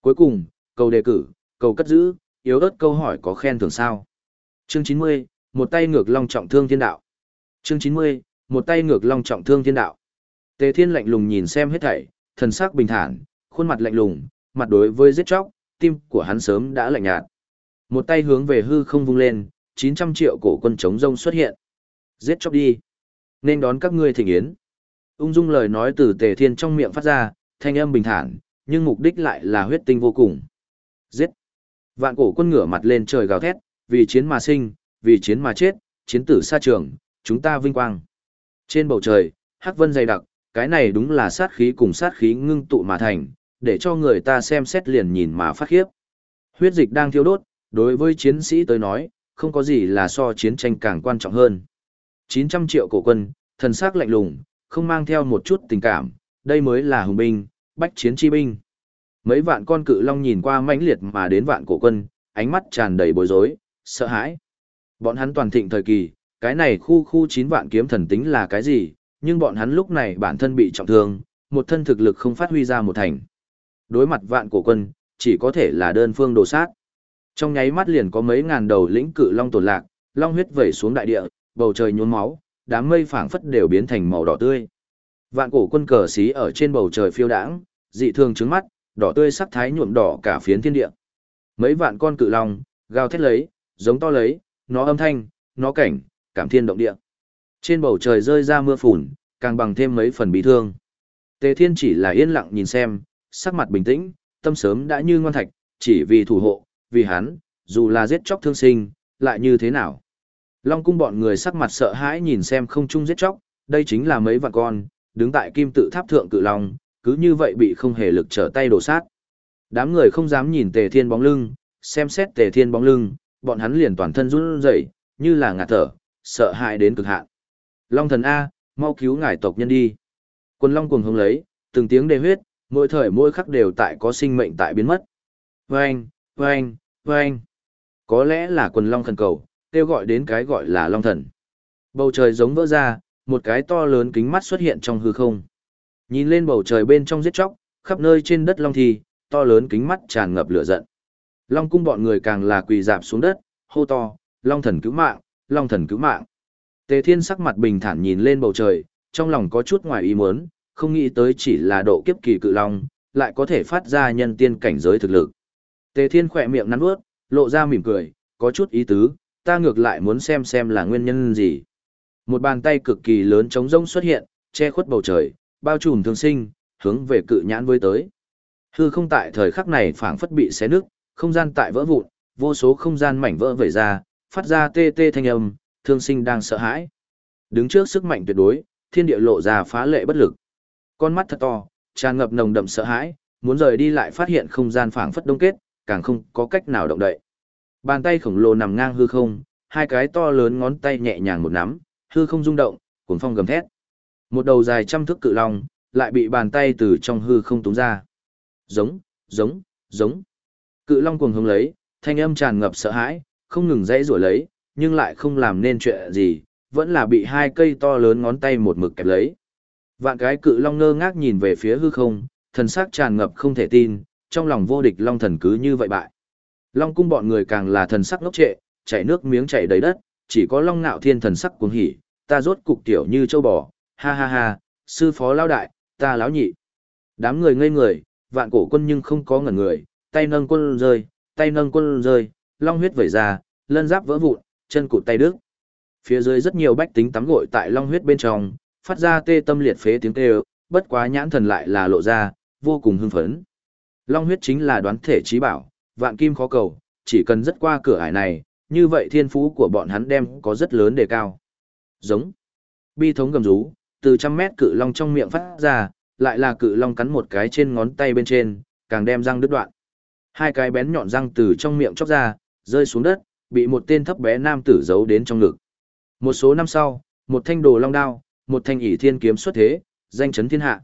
Cuối cùng, câu đề cử, câu cất giữ, yếu ớt câu hỏi có khen thưởng sao. Chương 90, một tay ngược long trọng thương thiên đạo. Chương 90, một tay ngược long trọng thương thiên đạo. Tề Thiên lạnh lùng nhìn xem hết thảy, thần sắc bình thản, khuôn mặt lạnh lùng, mặt đối với giết chóc, tim của hắn sớm đã lạnh nhạt. Một tay hướng về hư không vung lên, 900 triệu cổ quân chống rông xuất hiện. Giết chóc đi. Nên đón các ngươi thỉnh yến. Ung dung lời nói từ Tề Thiên trong miệng phát ra, thanh âm bình thản, nhưng mục đích lại là huyết tinh vô cùng. Giết! Vạn cổ quân ngửa mặt lên trời gào thét, vì chiến mà sinh, vì chiến mà chết, chiến tử xa trường, chúng ta vinh quang. Trên bầu trời, hắc vân dày đặc, cái này đúng là sát khí cùng sát khí ngưng tụ mà thành, để cho người ta xem xét liền nhìn mà phát khiếp. Huyết dịch đang thiêu đốt, đối với chiến sĩ tới nói, không có gì là so chiến tranh càng quan trọng hơn. 900 triệu cổ quân, thần sắc lạnh lùng, không mang theo một chút tình cảm, đây mới là hùng binh, bách chiến chi binh. Mấy vạn con cự long nhìn qua mãnh liệt mà đến vạn cổ quân, ánh mắt tràn đầy bối rối, sợ hãi. Bọn hắn toàn thịnh thời kỳ, cái này khu khu 9 vạn kiếm thần tính là cái gì, nhưng bọn hắn lúc này bản thân bị trọng thương, một thân thực lực không phát huy ra một thành. Đối mặt vạn cổ quân, chỉ có thể là đơn phương đồ sát. Trong nháy mắt liền có mấy ngàn đầu lĩnh cự long tổn lạc, long huyết vẩy xuống đại địa, bầu trời nhuốm máu, đám mây phảng phất đều biến thành màu đỏ tươi. Vạn cổ quân cờ xí ở trên bầu trời phiêu đãng, dị thường trứng mắt, đỏ tươi sắc thái nhuộm đỏ cả phiến thiên địa. Mấy vạn con cự long, gào thét lấy, giống to lấy, nó âm thanh, nó cảnh, cảm thiên động địa. Trên bầu trời rơi ra mưa phùn, càng bằng thêm mấy phần bị thương. Tề Thiên chỉ là yên lặng nhìn xem, sắc mặt bình tĩnh, tâm sớm đã như ngoan thạch, chỉ vì thủ hộ, vì hắn, dù là giết chóc thương sinh, lại như thế nào. Long cung bọn người sắc mặt sợ hãi nhìn xem không chung giết chóc, đây chính là mấy vạn con, đứng tại kim tự tháp thượng cự long, cứ như vậy bị không hề lực trở tay đổ sát. Đám người không dám nhìn Tề Thiên bóng lưng, xem xét Tề Thiên bóng lưng, bọn hắn liền toàn thân run rẩy, như là ngạt thở, sợ hãi đến cực hạn. Long thần A, mau cứu ngài tộc nhân đi. Quân Long cuồng hống lấy, từng tiếng đề huyết, mỗi thời mỗi khắc đều tại có sinh mệnh tại biến mất. Vâng, vâng, vâng. Có lẽ là quần Long thần cầu, kêu gọi đến cái gọi là Long thần. Bầu trời giống vỡ ra, một cái to lớn kính mắt xuất hiện trong hư không. Nhìn lên bầu trời bên trong giết chóc, khắp nơi trên đất Long thì, to lớn kính mắt tràn ngập lửa giận. Long cung bọn người càng là quỳ dạp xuống đất, hô to, Long thần cứu mạng, Long thần cứu mạng. Tề Thiên sắc mặt bình thản nhìn lên bầu trời, trong lòng có chút ngoài ý muốn, không nghĩ tới chỉ là độ kiếp kỳ cự long, lại có thể phát ra nhân tiên cảnh giới thực lực. Tề Thiên khỏe miệng nắn bước, lộ ra mỉm cười, có chút ý tứ, ta ngược lại muốn xem xem là nguyên nhân gì. Một bàn tay cực kỳ lớn trống rông xuất hiện, che khuất bầu trời, bao trùm thương sinh, hướng về cự nhãn với tới. Hư không tại thời khắc này phảng phất bị xé nứt, không gian tại vỡ vụn, vô số không gian mảnh vỡ vẩy ra, phát ra tê tê thanh âm, thương sinh đang sợ hãi. Đứng trước sức mạnh tuyệt đối, thiên địa lộ ra phá lệ bất lực. Con mắt thật to, tràn ngập nồng đậm sợ hãi, muốn rời đi lại phát hiện không gian phảng phất đông kết, càng không có cách nào động đậy. Bàn tay khổng lồ nằm ngang hư không, hai cái to lớn ngón tay nhẹ nhàng một nắm, hư không rung động, cuồng phong gầm thét. Một đầu dài trăm thước cự long, lại bị bàn tay từ trong hư không túm ra. Giống, giống, giống. Cự long cuồng hướng lấy, thanh âm tràn ngập sợ hãi, không ngừng dãy rủa lấy, nhưng lại không làm nên chuyện gì, vẫn là bị hai cây to lớn ngón tay một mực kẹp lấy. Vạn cái cự long ngơ ngác nhìn về phía hư không, thần sắc tràn ngập không thể tin, trong lòng vô địch long thần cứ như vậy bại. Long cung bọn người càng là thần sắc ngốc trệ, chảy nước miếng chảy đầy đất, chỉ có long nạo thiên thần sắc cuồng hỉ, ta rốt cục tiểu như châu bò, ha ha ha, sư phó lao đại, ta láo nhị. Đám người ngây người, vạn cổ quân nhưng không có ngẩn người, tay nâng quân rơi, tay nâng quân rơi, long huyết vẩy ra, lân giáp vỡ vụn, chân cụt tay đứt. Phía dưới rất nhiều bách tính tắm gội tại long huyết bên trong, phát ra tê tâm liệt phế tiếng kêu, bất quá nhãn thần lại là lộ ra, vô cùng hưng phấn. Long huyết chính là đoán thể trí bảo, vạn kim khó cầu, chỉ cần rất qua cửa ải này, như vậy thiên phú của bọn hắn đem có rất lớn đề cao. Giống. Bi thống gầm rú, từ trăm mét cự long trong miệng phát ra, lại là cự long cắn một cái trên ngón tay bên trên, càng đem răng đứt đoạn. Hai cái bén nhọn răng từ trong miệng chóc ra, rơi xuống đất, bị một tên thấp bé nam tử giấu đến trong ngực. Một số năm sau, một thanh đồ long đao, một thanh ỷ thiên kiếm xuất thế, danh chấn thiên hạ.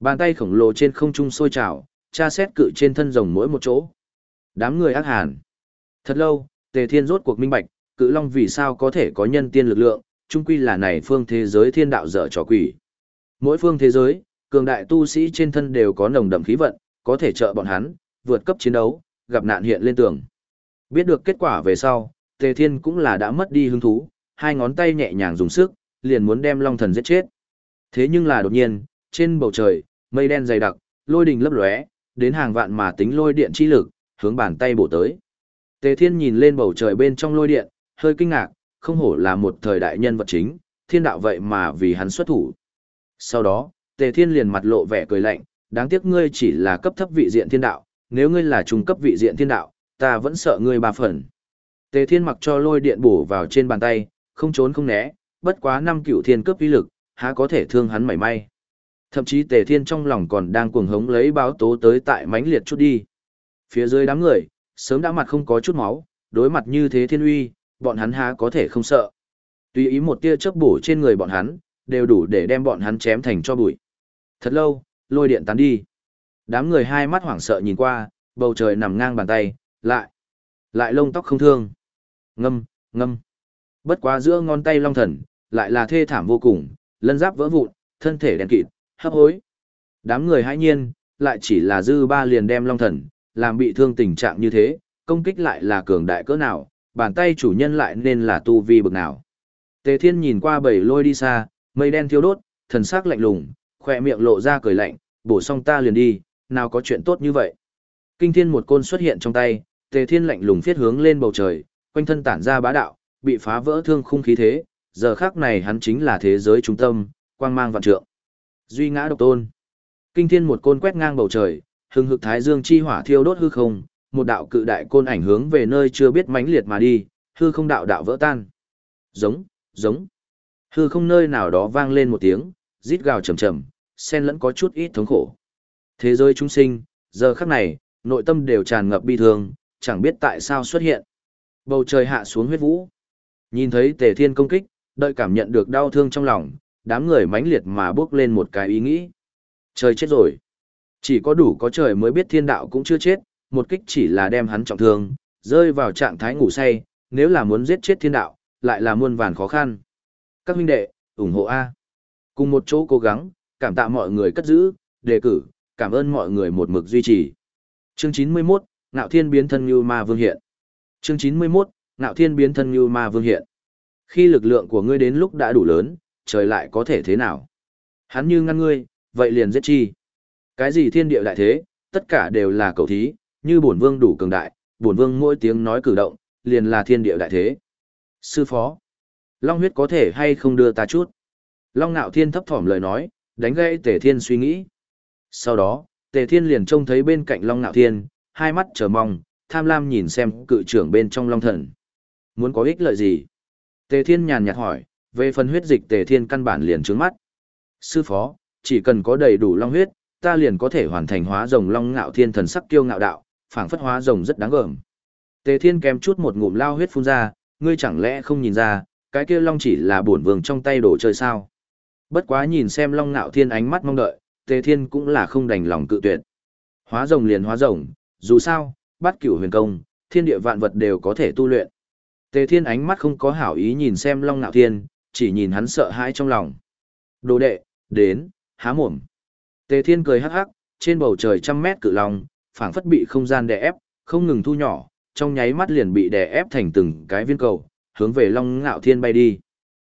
Bàn tay khổng lồ trên không trung sôi trào, tra xét cự trên thân rồng mỗi một chỗ. Đám người ác hàn. Thật lâu, Tề Thiên rốt cuộc minh bạch, cự long vì sao có thể có nhân tiên lực lượng, chung quy là này phương thế giới thiên đạo dở trò quỷ. Mỗi phương thế giới, cường đại tu sĩ trên thân đều có nồng đậm khí vận, có thể trợ bọn hắn, vượt cấp chiến đấu, gặp nạn hiện lên tường. Biết được kết quả về sau, Tề Thiên cũng là đã mất đi hứng thú, hai ngón tay nhẹ nhàng dùng sức, liền muốn đem Long Thần giết chết. Thế nhưng là đột nhiên, trên bầu trời, mây đen dày đặc, lôi đình lấp lóe, đến hàng vạn mà tính lôi điện chi lực, hướng bàn tay bổ tới. Tề Thiên nhìn lên bầu trời bên trong lôi điện, hơi kinh ngạc, không hổ là một thời đại nhân vật chính, thiên đạo vậy mà vì hắn xuất thủ. Sau đó, Tề Thiên liền mặt lộ vẻ cười lạnh, đáng tiếc ngươi chỉ là cấp thấp vị diện thiên đạo, nếu ngươi là trung cấp vị diện thiên đạo, ta vẫn sợ ngươi ba phần. Tề Thiên mặc cho lôi điện bổ vào trên bàn tay, không trốn không né, bất quá năm cựu thiên cấp uy lực, há có thể thương hắn mảy may. Thậm chí Tề Thiên trong lòng còn đang cuồng hống lấy báo tố tới tại mãnh liệt chút đi. Phía dưới đám người, sớm đã mặt không có chút máu, đối mặt như thế thiên uy, bọn hắn há có thể không sợ. Tùy ý một tia chớp bổ trên người bọn hắn, đều đủ để đem bọn hắn chém thành cho bụi. Thật lâu, lôi điện tán đi. Đám người hai mắt hoảng sợ nhìn qua, bầu trời nằm ngang bàn tay, lại, lại lông tóc không thương. Ngâm, ngâm. Bất quá giữa ngón tay long thần, lại là thê thảm vô cùng, lân giáp vỡ vụn, thân thể đen kịt, hấp hối. Đám người hãi nhiên, lại chỉ là dư ba liền đem long thần, làm bị thương tình trạng như thế, công kích lại là cường đại cỡ nào, bàn tay chủ nhân lại nên là tu vi bực nào. Tề Thiên nhìn qua bầy lôi đi xa, mây đen thiêu đốt, thần sắc lạnh lùng, khỏe miệng lộ ra cười lạnh, bổ xong ta liền đi, nào có chuyện tốt như vậy. Kinh thiên một côn xuất hiện trong tay, Tề Thiên lạnh lùng phiết hướng lên bầu trời, quanh thân tản ra bá đạo, bị phá vỡ thương khung khí thế, giờ khắc này hắn chính là thế giới trung tâm, quang mang vạn trượng. Duy ngã độc tôn. Kinh thiên một côn quét ngang bầu trời, hừng hực thái dương chi hỏa thiêu đốt hư không, một đạo cự đại côn ảnh hướng về nơi chưa biết mãnh liệt mà đi, hư không đạo đạo vỡ tan. Giống, giống. Hư không nơi nào đó vang lên một tiếng, rít gào trầm trầm, xen lẫn có chút ít thống khổ. Thế giới chúng sinh, giờ khắc này, nội tâm đều tràn ngập bi thương, chẳng biết tại sao xuất hiện. Bầu trời hạ xuống huyết vũ. Nhìn thấy tề thiên công kích, đợi cảm nhận được đau thương trong lòng, đám người mãnh liệt mà bước lên một cái ý nghĩ. Trời chết rồi. Chỉ có đủ có trời mới biết thiên đạo cũng chưa chết, một kích chỉ là đem hắn trọng thương, rơi vào trạng thái ngủ say, nếu là muốn giết chết thiên đạo, lại là muôn vàn khó khăn. Các huynh đệ, ủng hộ A. Cùng một chỗ cố gắng, cảm tạ mọi người cất giữ, đề cử, cảm ơn mọi người một mực duy trì. Chương 91, Ngạo Thiên biến thân như ma vương hiện. Chương 91, Ngạo Thiên biến thân như ma vương hiện. Khi lực lượng của ngươi đến lúc đã đủ lớn, trời lại có thể thế nào? Hắn như ngăn ngươi, vậy liền giết chi. Cái gì thiên địa đại thế, tất cả đều là cầu thí, như bổn vương đủ cường đại, bổn vương mỗi tiếng nói cử động, liền là thiên địa đại thế. Sư phó, Long huyết có thể hay không đưa ta chút? Long Nạo Thiên thấp thỏm lời nói, đánh gãy Tề Thiên suy nghĩ. Sau đó, Tề Thiên liền trông thấy bên cạnh Long Nạo Thiên, hai mắt chờ mong, tham lam nhìn xem cự trưởng bên trong Long Thần. Muốn có ích lợi gì? Tề Thiên nhàn nhạt hỏi, về phần huyết dịch Tề Thiên căn bản liền trướng mắt. Sư phó, chỉ cần có đầy đủ Long huyết, ta liền có thể hoàn thành hóa rồng Long Ngạo Thiên thần sắc kiêu ngạo đạo, phảng phất hóa rồng rất đáng gờm. Tề Thiên kém chút một ngụm lao huyết phun ra, ngươi chẳng lẽ không nhìn ra, cái kia Long chỉ là bổn vương trong tay đồ chơi sao? Bất quá nhìn xem Long Ngạo Thiên ánh mắt mong đợi, Tề Thiên cũng là không đành lòng cự tuyệt. Hóa rồng liền hóa rồng, dù sao, bắt cửu huyền công, thiên địa vạn vật đều có thể tu luyện. Tề Thiên ánh mắt không có hảo ý nhìn xem Long Ngạo Thiên, chỉ nhìn hắn sợ hãi trong lòng. Đồ đệ, đến, há mồm. Tề Thiên cười hắc hắc, trên bầu trời trăm mét cự long, phảng phất bị không gian đè ép, không ngừng thu nhỏ, trong nháy mắt liền bị đè ép thành từng cái viên cầu, hướng về Long Ngạo Thiên bay đi.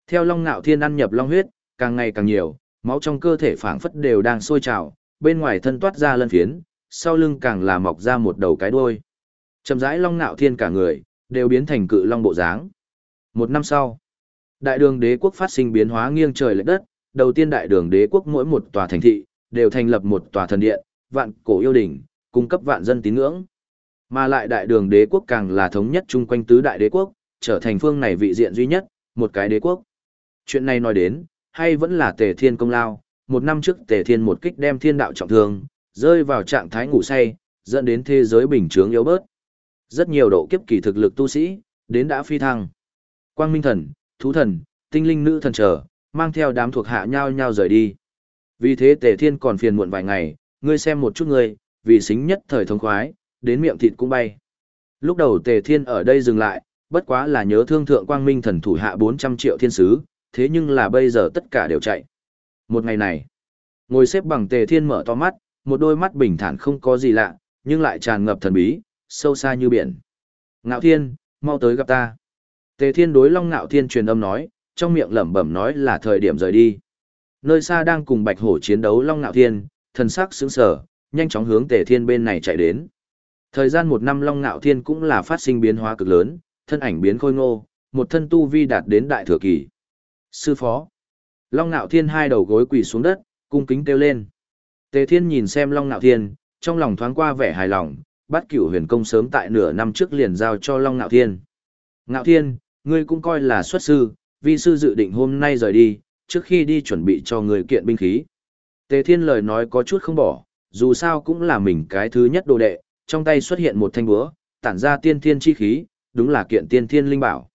Theo Long Ngạo Thiên ăn nhập long huyết, càng ngày càng nhiều, máu trong cơ thể phảng phất đều đang sôi trào, bên ngoài thân toát ra lân phiến, sau lưng càng là mọc ra một đầu cái đuôi. Chậm rãi Long Ngạo Thiên cả người đều biến thành cự long bộ dáng. Một năm sau, Đại đường đế quốc phát sinh biến hóa nghiêng trời lệch đất, đầu tiên đại đường đế quốc mỗi một tòa thành thị đều thành lập một tòa thần điện, vạn cổ yêu đình, cung cấp vạn dân tín ngưỡng. Mà lại đại đường đế quốc càng là thống nhất chung quanh tứ đại đế quốc, trở thành phương này vị diện duy nhất, một cái đế quốc. Chuyện này nói đến, hay vẫn là tề thiên công lao, một năm trước tề thiên một kích đem thiên đạo trọng thương, rơi vào trạng thái ngủ say, dẫn đến thế giới bình thường yếu bớt. Rất nhiều độ kiếp kỳ thực lực tu sĩ, đến đã phi thăng. Quang Minh Thần, Thú Thần, Tinh Linh Nữ Thần trở, mang theo đám thuộc hạ nhau nhau rời đi. Vì thế Tề Thiên còn phiền muộn vài ngày, ngươi xem một chút ngươi, vì xính nhất thời thông khoái, đến miệng thịt cũng bay. Lúc đầu Tề Thiên ở đây dừng lại, bất quá là nhớ thương thượng quang minh thần thủ hạ 400 triệu thiên sứ, thế nhưng là bây giờ tất cả đều chạy. Một ngày này, ngồi xếp bằng Tề Thiên mở to mắt, một đôi mắt bình thản không có gì lạ, nhưng lại tràn ngập thần bí, sâu xa như biển. Ngạo Thiên, mau tới gặp ta. Tề Thiên đối Long Ngạo Thiên truyền âm nói, trong miệng lẩm bẩm nói là thời điểm rời đi. Nơi xa đang cùng Bạch Hổ chiến đấu Long Ngạo Thiên, thần sắc sững sờ, nhanh chóng hướng Tề Thiên bên này chạy đến. Thời gian một năm Long Ngạo Thiên cũng là phát sinh biến hóa cực lớn, thân ảnh biến khôi ngô, một thân tu vi đạt đến đại thừa kỳ. Sư phó. Long Ngạo Thiên hai đầu gối quỳ xuống đất, cung kính kêu lên. Tề Thiên nhìn xem Long Ngạo Thiên, trong lòng thoáng qua vẻ hài lòng, bắt cửu huyền công sớm tại nửa năm trước liền giao cho Long Ngạo Thiên. Ngạo Thiên, ngươi cũng coi là xuất sư, vi sư dự định hôm nay rời đi, trước khi đi chuẩn bị cho người kiện binh khí. Tề Thiên lời nói có chút không bỏ, dù sao cũng là mình cái thứ nhất đồ đệ, trong tay xuất hiện một thanh búa, tản ra tiên thiên chi khí, đúng là kiện tiên thiên linh bảo.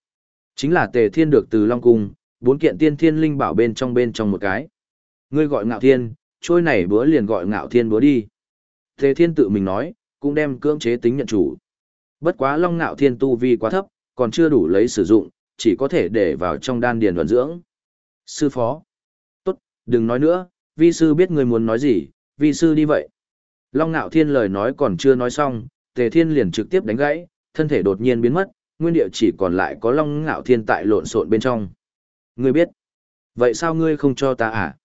Chính là Tề Thiên được từ Long Cung, bốn kiện tiên thiên linh bảo bên trong bên trong một cái. Ngươi gọi ngạo thiên, trôi này búa liền gọi ngạo thiên búa đi. Tề Thiên tự mình nói, cũng đem cưỡng chế tính nhận chủ. Bất quá Long Ngạo Thiên tu vi quá thấp, còn chưa đủ lấy sử dụng, chỉ có thể để vào trong đan điền vận dưỡng. Sư phó. Tốt, đừng nói nữa, vi sư biết người muốn nói gì, vi sư đi vậy. Long Ngạo Thiên lời nói còn chưa nói xong, Tề Thiên liền trực tiếp đánh gãy, thân thể đột nhiên biến mất, nguyên địa chỉ còn lại có Long Ngạo Thiên tại lộn xộn bên trong. Ngươi biết. Vậy sao ngươi không cho ta à?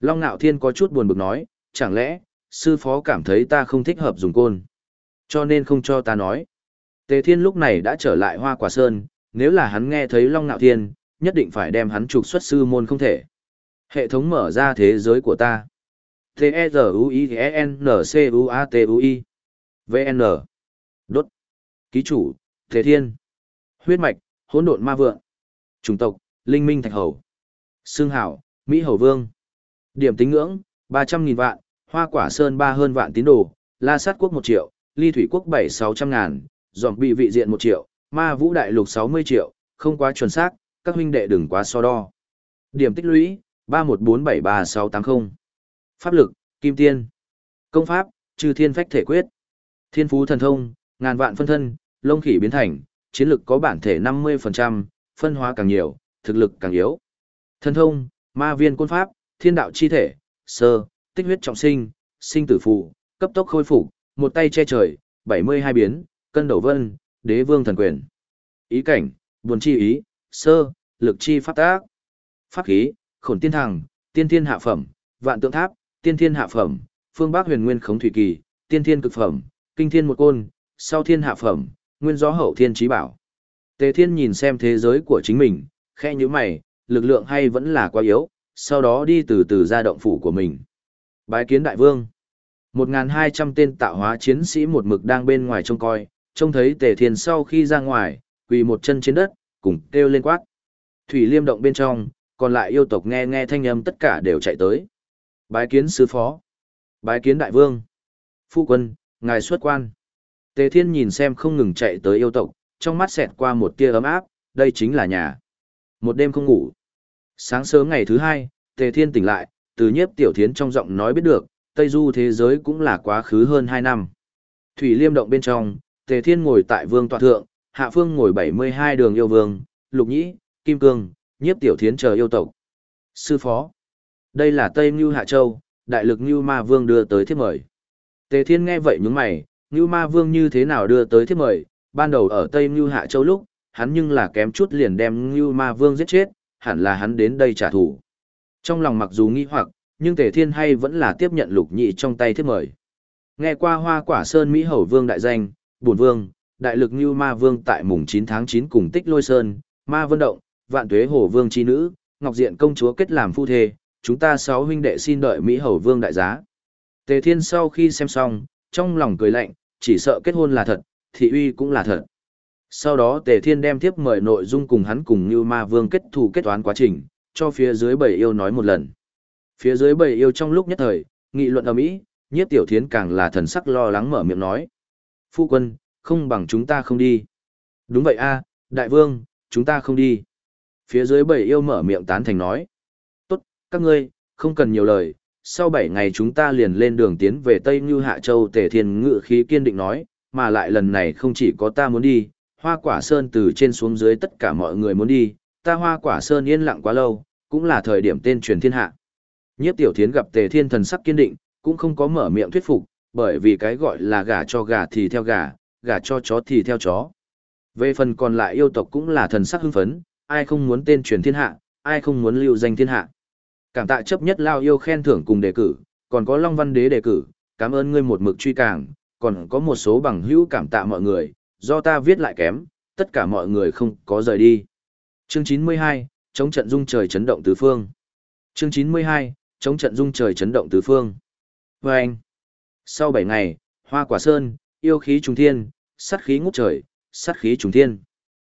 Long Ngạo Thiên có chút buồn bực nói, chẳng lẽ, sư phó cảm thấy ta không thích hợp dùng côn. Cho nên không cho ta nói. Tề Thiên lúc này đã trở lại Hoa Quả Sơn, nếu là hắn nghe thấy Long Nạo Thiên, nhất định phải đem hắn trục xuất sư môn không thể. Hệ thống mở ra thế giới của ta. T-E-Z-U-I-N-C-U-A-T-U-I V-N Đốt. Ký chủ, Thế Thiên. Huyết mạch, hỗn độn ma vượng. Chủng tộc, Linh Minh Thạch Hầu. Sương Hảo, Mỹ Hầu Vương. Điểm tính ngưỡng, 300.000 vạn, Hoa Quả Sơn ba hơn vạn tín đồ, La Sát Quốc 1 triệu, Ly Thủy Quốc 7-600 ngàn, dòm bị vị diện 1 triệu, Ma Vũ Đại Lục 60 triệu, không quá chuẩn xác, các huynh đệ đừng quá so đo. Điểm tích lũy, 31473680. Pháp lực, Kim Tiên. Công pháp, Trừ Thiên Phách Thể Quyết. Thiên Phú Thần Thông, ngàn vạn phân thân, lông khỉ biến thành, chiến lực có bản thể 50%, phân hóa càng nhiều, thực lực càng yếu. Thần Thông, Ma Viên Côn Pháp, Thiên Đạo Chi Thể, Sơ, Tích huyết trọng sinh, sinh tử phụ, cấp tốc khôi phục, một tay che trời, 72 biến, cân đầu vân, đế vương thần quyền. Ý cảnh, buồn chi ý, sơ, lực chi pháp tác. Pháp khí, khổn tiên thằng, tiên thiên hạ phẩm, vạn tượng tháp, tiên thiên hạ phẩm, phương bắc huyền nguyên khống thủy kỳ, tiên thiên cực phẩm, kinh thiên một côn, sau thiên hạ phẩm, nguyên gió hậu thiên trí bảo. Tề thiên nhìn xem thế giới của chính mình, khe như mày, lực lượng hay vẫn là quá yếu, sau đó đi từ từ ra động phủ của mình. Bái kiến đại vương. 1.200 tên tạo hóa chiến sĩ một mực đang bên ngoài trông coi, trông thấy tề thiên sau khi ra ngoài, quỳ một chân trên đất, cùng kêu lên quát. Thủy liêm động bên trong, còn lại yêu tộc nghe nghe thanh âm tất cả đều chạy tới. Bái kiến sứ phó. Bái kiến đại vương. Phu quân, ngài xuất quan. Tề thiên nhìn xem không ngừng chạy tới yêu tộc, trong mắt xẹt qua một tia ấm áp, đây chính là nhà. Một đêm không ngủ. Sáng sớm ngày thứ hai, Tề thiên tỉnh lại, từ nhiếp tiểu thiến trong giọng nói biết được, Tây Du thế giới cũng là quá khứ hơn 2 năm. Thủy liêm động bên trong, Tề Thiên ngồi tại vương tọa thượng, Hạ Phương ngồi 72 đường yêu vương, Lục Nhĩ, Kim Cương, nhiếp tiểu thiến chờ yêu tộc. Sư phó. Đây là Tây Ngưu Hạ Châu, đại lực Ngưu Ma Vương đưa tới thiết mời. Tề Thiên nghe vậy nhướng mày, Ngưu Ma Vương như thế nào đưa tới thiết mời, ban đầu ở Tây Ngưu Hạ Châu lúc, hắn nhưng là kém chút liền đem Ngưu Ma Vương giết chết, hẳn là hắn đến đây trả thù. Trong lòng mặc dù nghi hoặc, nhưng Tề Thiên hay vẫn là tiếp nhận lục nhị trong tay thiết mời. Nghe qua hoa quả sơn Mỹ Hầu Vương đại danh, bổn vương, đại lực như ma vương tại mùng 9 tháng 9 cùng tích lôi sơn, ma vân động, vạn tuế hổ vương chi nữ, ngọc diện công chúa kết làm phu thê, chúng ta sáu huynh đệ xin đợi Mỹ Hầu Vương đại giá. Tề Thiên sau khi xem xong, trong lòng cười lạnh, chỉ sợ kết hôn là thật, thị uy cũng là thật. Sau đó Tề Thiên đem tiếp mời nội dung cùng hắn cùng như ma vương kết thù kết toán quá trình, cho phía dưới bảy yêu nói một lần. Phía dưới bầy yêu trong lúc nhất thời, nghị luận ở mỹ, nhiếp tiểu thiến càng là thần sắc lo lắng mở miệng nói. Phu quân, không bằng chúng ta không đi. Đúng vậy a, đại vương, chúng ta không đi. Phía dưới bầy yêu mở miệng tán thành nói. Tốt, các ngươi, không cần nhiều lời, sau bảy ngày chúng ta liền lên đường tiến về Tây Như Hạ Châu Tề Thiên ngự khí kiên định nói, mà lại lần này không chỉ có ta muốn đi, hoa quả sơn từ trên xuống dưới tất cả mọi người muốn đi, ta hoa quả sơn yên lặng quá lâu, cũng là thời điểm tên truyền thiên hạ. Nhiếp tiểu thiến gặp tề thiên thần sắc kiên định, cũng không có mở miệng thuyết phục, bởi vì cái gọi là gà cho gà thì theo gà, gà cho chó thì theo chó. Về phần còn lại yêu tộc cũng là thần sắc hưng phấn, ai không muốn tên truyền thiên hạ, ai không muốn lưu danh thiên hạ. Cảm tạ chấp nhất lao yêu khen thưởng cùng đề cử, còn có Long Văn Đế đề cử, cảm ơn ngươi một mực truy càng, còn có một số bằng hữu cảm tạ mọi người, do ta viết lại kém, tất cả mọi người không có rời đi. Chương 92, chống trận dung trời chấn động tứ phương. Chương 92, chống trận dung trời chấn động tứ phương. Và anh, sau 7 ngày, hoa quả sơn, yêu khí trùng thiên, sát khí ngút trời, sát khí trùng thiên.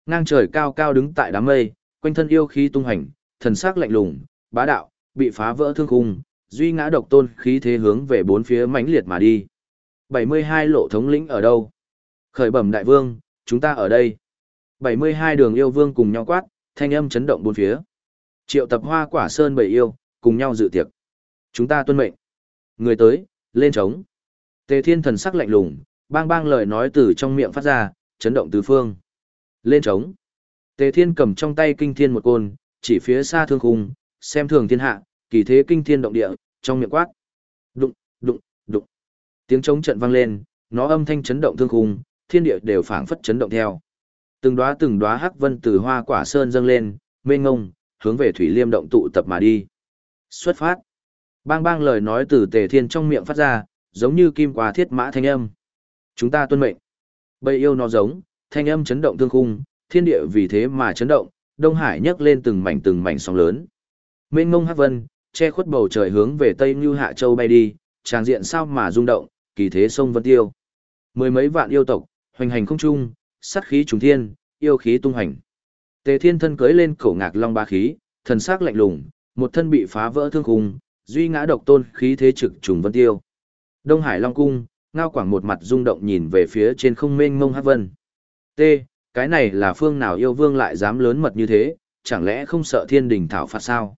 Ngang trời cao cao đứng tại đám mây, quanh thân yêu khí tung hành, thần sắc lạnh lùng, bá đạo, bị phá vỡ thương khung, duy ngã độc tôn khí thế hướng về bốn phía mãnh liệt mà đi. 72 lộ thống lĩnh ở đâu? Khởi bẩm đại vương, chúng ta ở đây. 72 đường yêu vương cùng nhau quát, thanh âm chấn động bốn phía. Triệu tập hoa quả sơn bầy yêu, cùng nhau dự tiệc. Chúng ta tuân mệnh. Người tới, lên trống. Tề thiên thần sắc lạnh lùng, bang bang lời nói từ trong miệng phát ra, chấn động tứ phương. Lên trống. Tề thiên cầm trong tay kinh thiên một côn, chỉ phía xa thương khung, xem thường thiên hạ, kỳ thế kinh thiên động địa, trong miệng quát. Đụng, đụng, đụng. Tiếng trống trận vang lên, nó âm thanh chấn động thương khung, thiên địa đều phảng phất chấn động theo. Từng đóa từng đóa hắc vân từ hoa quả sơn dâng lên, mênh ngông, hướng về thủy liêm động tụ tập mà đi. Xuất phát. Bang bang lời nói từ tề thiên trong miệng phát ra, giống như kim qua thiết mã thanh âm. Chúng ta tuân mệnh. Bây yêu nó giống, thanh âm chấn động thương khung, thiên địa vì thế mà chấn động, Đông Hải nhấc lên từng mảnh từng mảnh sóng lớn. Mênh ngông hắc vân, che khuất bầu trời hướng về Tây Như Hạ Châu bay đi, tràng diện sao mà rung động, kỳ thế sông vân tiêu. Mười mấy vạn yêu tộc, hoành hành không trung, sát khí trùng thiên, yêu khí tung hành. Tề Thiên thân cưới lên cổ ngạc long ba khí, thần sắc lạnh lùng, một thân bị phá vỡ thương khung, duy ngã độc tôn khí thế trực trùng vân tiêu. Đông Hải Long cung, ngao quảng một mặt rung động nhìn về phía trên không mênh mông hắc vân. T, cái này là phương nào yêu vương lại dám lớn mật như thế, chẳng lẽ không sợ thiên đình thảo phạt sao?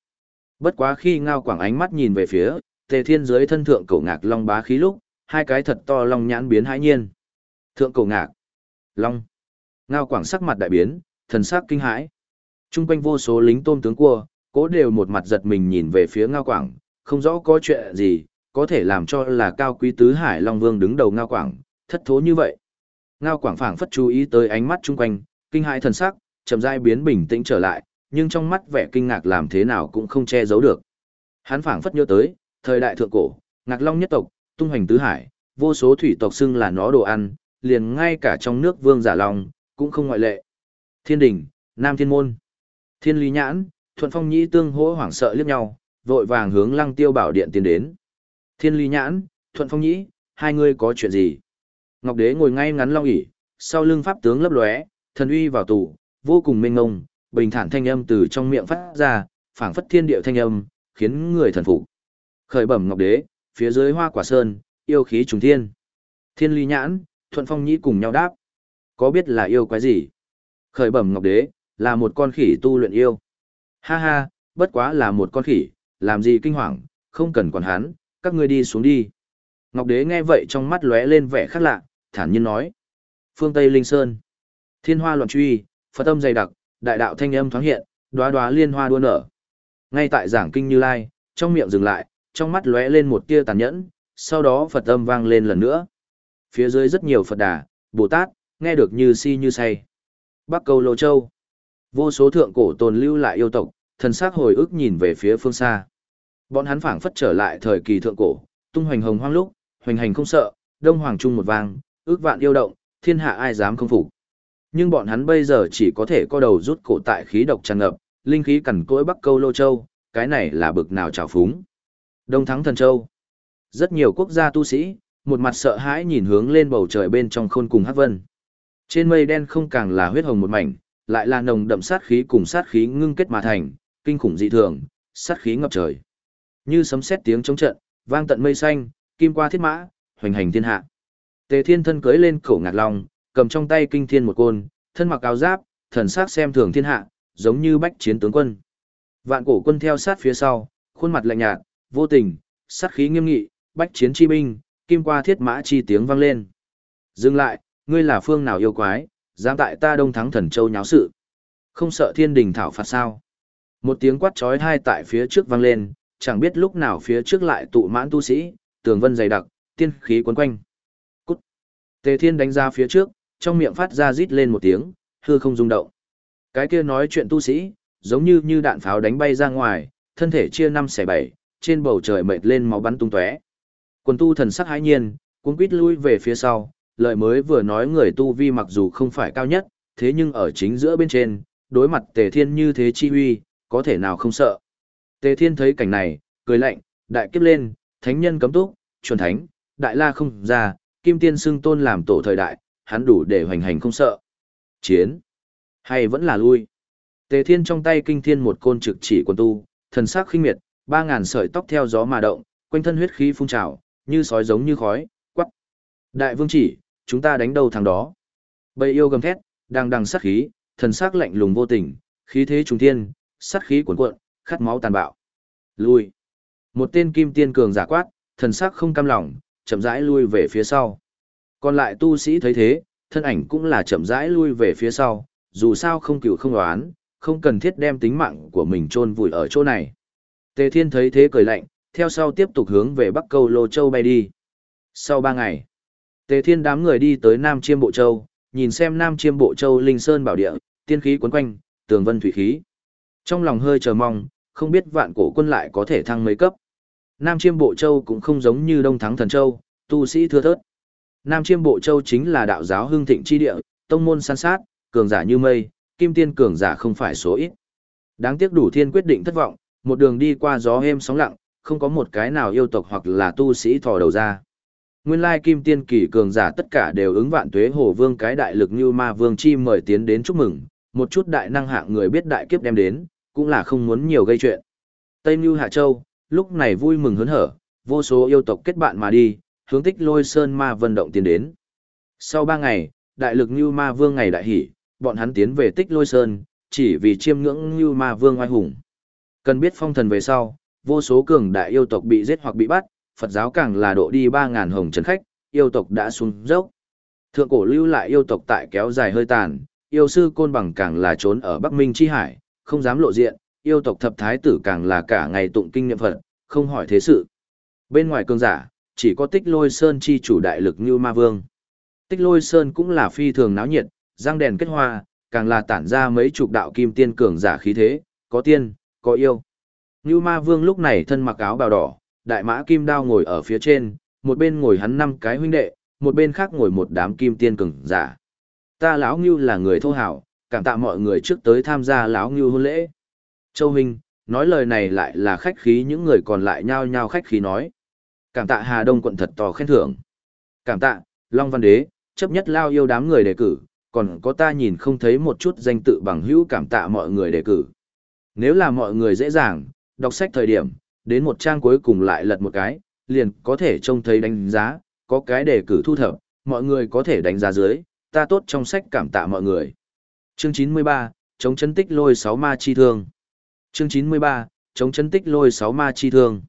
Bất quá khi ngao quảng ánh mắt nhìn về phía, tề thiên dưới thân thượng cổ ngạc long bá khí lúc, hai cái thật to long nhãn biến hãi nhiên. Thượng cổ ngạc, long, ngao quảng sắc mặt đại biến, thần sắc kinh hãi. Trung quanh vô số lính tôm tướng cua, cố đều một mặt giật mình nhìn về phía ngao quảng, không rõ có chuyện gì, có thể làm cho là cao quý tứ hải long vương đứng đầu ngao quảng, thất thố như vậy. Ngao quảng phảng phất chú ý tới ánh mắt chung quanh, kinh hãi thần sắc, chậm rãi biến bình tĩnh trở lại, nhưng trong mắt vẻ kinh ngạc làm thế nào cũng không che giấu được. Hắn phảng phất nhớ tới, thời đại thượng cổ, ngạc long nhất tộc, tung hoành tứ hải, vô số thủy tộc xưng là nó đồ ăn, liền ngay cả trong nước vương giả long, cũng không ngoại lệ. Thiên đình, Nam Thiên Môn, Thiên Lý Nhãn, Thuận Phong Nhĩ tương hỗ hoảng sợ liếc nhau, vội vàng hướng Lăng Tiêu Bảo Điện tiến đến. Thiên Lý Nhãn, Thuận Phong Nhĩ, hai người có chuyện gì? Ngọc Đế ngồi ngay ngắn long ỷ, sau lưng pháp tướng lấp lóe, thần uy vào tù, vô cùng mênh ngông, bình thản thanh âm từ trong miệng phát ra, phảng phất thiên địa thanh âm, khiến người thần phục. Khởi bẩm Ngọc Đế, phía dưới Hoa Quả Sơn, yêu khí trùng thiên. Thiên Ly Nhãn, Thuận Phong Nhĩ cùng nhau đáp. Có biết là yêu quái gì? Khởi bẩm Ngọc Đế, là một con khỉ tu luyện yêu. Ha ha, bất quá là một con khỉ, làm gì kinh hoàng, không cần quản hắn, các ngươi đi xuống đi. Ngọc Đế nghe vậy trong mắt lóe lên vẻ khác lạ, thản nhiên nói. Phương Tây Linh Sơn. Thiên hoa loạn truy, Phật âm dày đặc, đại đạo thanh âm thoáng hiện, đóa đóa liên hoa đua nở. Ngay tại giảng kinh Như Lai, trong miệng dừng lại, trong mắt lóe lên một tia tàn nhẫn, sau đó Phật âm vang lên lần nữa. Phía dưới rất nhiều Phật Đà, Bồ Tát, nghe được như si như say. Bắc cầu Lô Châu. Vô số thượng cổ tồn lưu lại yêu tộc, thần sắc hồi ức nhìn về phía phương xa. Bọn hắn phảng phất trở lại thời kỳ thượng cổ, tung hoành hồng hoang lúc, hoành hành không sợ, đông hoàng trung một vang, ước vạn yêu động, thiên hạ ai dám không phục. Nhưng bọn hắn bây giờ chỉ có thể co đầu rút cổ tại khí độc tràn ngập, linh khí cẩn cỗi Bắc Câu Lô Châu, cái này là bực nào trào phúng. Đông thắng thần châu. Rất nhiều quốc gia tu sĩ, một mặt sợ hãi nhìn hướng lên bầu trời bên trong khôn cùng hắc vân. Trên mây đen không càng là huyết hồng một mảnh, lại là nồng đậm sát khí cùng sát khí ngưng kết mà thành, kinh khủng dị thường, sát khí ngập trời. Như sấm sét tiếng chống trận, vang tận mây xanh, kim qua thiết mã, hoành hành thiên hạ. Tề Thiên thân cưỡi lên cổ ngạc long, cầm trong tay kinh thiên một côn, thân mặc áo giáp, thần sắc xem thường thiên hạ, giống như bách chiến tướng quân. Vạn cổ quân theo sát phía sau, khuôn mặt lạnh nhạt, vô tình, sát khí nghiêm nghị, bách chiến chi binh, kim qua thiết mã chi tiếng vang lên. Dừng lại, ngươi là phương nào yêu quái, dám tại ta đông thắng thần châu nháo sự. Không sợ thiên đình thảo phạt sao. Một tiếng quát trói hai tại phía trước vang lên, chẳng biết lúc nào phía trước lại tụ mãn tu sĩ, tường vân dày đặc, tiên khí quấn quanh. Tề thiên đánh ra phía trước, trong miệng phát ra rít lên một tiếng, hư không rung động. Cái kia nói chuyện tu sĩ, giống như như đạn pháo đánh bay ra ngoài, thân thể chia năm xẻ bảy, trên bầu trời mệt lên máu bắn tung tóe. Quần tu thần sắc hãi nhiên, cuống quýt lui về phía sau, lời mới vừa nói người tu vi mặc dù không phải cao nhất, thế nhưng ở chính giữa bên trên, đối mặt tề thiên như thế chi uy, có thể nào không sợ. Tề Thiên thấy cảnh này, cười lạnh, đại kiếp lên, thánh nhân cấm túc, chuẩn thánh, đại la không ra, kim tiên xưng tôn làm tổ thời đại, hắn đủ để hoành hành không sợ. Chiến, hay vẫn là lui. Tề Thiên trong tay kinh thiên một côn trực chỉ quân tu, thần sắc khinh miệt, ba ngàn sợi tóc theo gió mà động, quanh thân huyết khí phun trào, như sói giống như khói, quắc. Đại vương chỉ, chúng ta đánh đầu thằng đó. Bầy yêu gầm thét, đang đằng sát khí, thần sắc lạnh lùng vô tình, khí thế trùng thiên, sát khí cuồn cuộn, khát máu tàn bạo. Lui. Một tên kim tiên cường giả quát, thần sắc không cam lòng, chậm rãi lui về phía sau. Còn lại tu sĩ thấy thế, thân ảnh cũng là chậm rãi lui về phía sau, dù sao không cựu không đoán, không cần thiết đem tính mạng của mình chôn vùi ở chỗ này. Tề Thiên thấy thế cười lạnh, theo sau tiếp tục hướng về Bắc Câu Lô Châu bay đi. Sau ba ngày, Tề Thiên đám người đi tới Nam Chiêm Bộ Châu, nhìn xem Nam Chiêm Bộ Châu Linh Sơn Bảo Địa, tiên khí quấn quanh, tường vân thủy khí. Trong lòng hơi chờ mong, không biết vạn cổ quân lại có thể thăng mấy cấp. Nam Chiêm Bộ Châu cũng không giống như Đông Thắng Thần Châu, tu sĩ thưa thớt. Nam Chiêm Bộ Châu chính là đạo giáo hưng thịnh chi địa, tông môn san sát, cường giả như mây, kim tiên cường giả không phải số ít. Đáng tiếc đủ thiên quyết định thất vọng, một đường đi qua gió êm sóng lặng, không có một cái nào yêu tộc hoặc là tu sĩ thò đầu ra. Nguyên lai kim tiên kỳ cường giả tất cả đều ứng vạn tuế hồ vương cái đại lực như ma vương chi mời tiến đến chúc mừng, một chút đại năng hạng người biết đại kiếp đem đến, cũng là không muốn nhiều gây chuyện. Tây Như Hạ Châu, lúc này vui mừng hớn hở, vô số yêu tộc kết bạn mà đi, hướng tích lôi sơn ma vân động tiến đến. Sau ba ngày, đại lực như ma vương ngày đại hỷ, bọn hắn tiến về tích lôi sơn, chỉ vì chiêm ngưỡng như ma vương oai hùng. Cần biết phong thần về sau, vô số cường đại yêu tộc bị giết hoặc bị bắt, Phật giáo càng là độ đi 3.000 hồng trấn khách, yêu tộc đã xuống dốc. Thượng cổ lưu lại yêu tộc tại kéo dài hơi tàn, yêu sư côn bằng càng là trốn ở Bắc Minh chi hải, không dám lộ diện, yêu tộc thập thái tử càng là cả ngày tụng kinh niệm Phật, không hỏi thế sự. Bên ngoài cường giả, chỉ có tích lôi sơn chi chủ đại lực như ma vương. Tích lôi sơn cũng là phi thường náo nhiệt, răng đèn kết hoa, càng là tản ra mấy chục đạo kim tiên cường giả khí thế, có tiên, có yêu. Như ma vương lúc này thân mặc áo bào đỏ, đại mã kim đao ngồi ở phía trên, một bên ngồi hắn năm cái huynh đệ, một bên khác ngồi một đám kim tiên cường giả. Ta lão Ngưu là người thô hảo, cảm tạ mọi người trước tới tham gia lão Ngưu hôn lễ. Châu Minh, nói lời này lại là khách khí những người còn lại nhao nhao khách khí nói. Cảm tạ Hà Đông quận thật to khen thưởng. Cảm tạ, Long Văn Đế, chấp nhất lao yêu đám người đề cử, còn có ta nhìn không thấy một chút danh tự bằng hữu cảm tạ mọi người đề cử. Nếu là mọi người dễ dàng, đọc sách thời điểm, đến một trang cuối cùng lại lật một cái, liền có thể trông thấy đánh giá, có cái đề cử thu thập, mọi người có thể đánh giá dưới, ta tốt trong sách cảm tạ mọi người. Chương 93, chống chấn tích lôi 6 ma chi thương. Chương 93, chống chấn tích lôi sáu ma chi thương.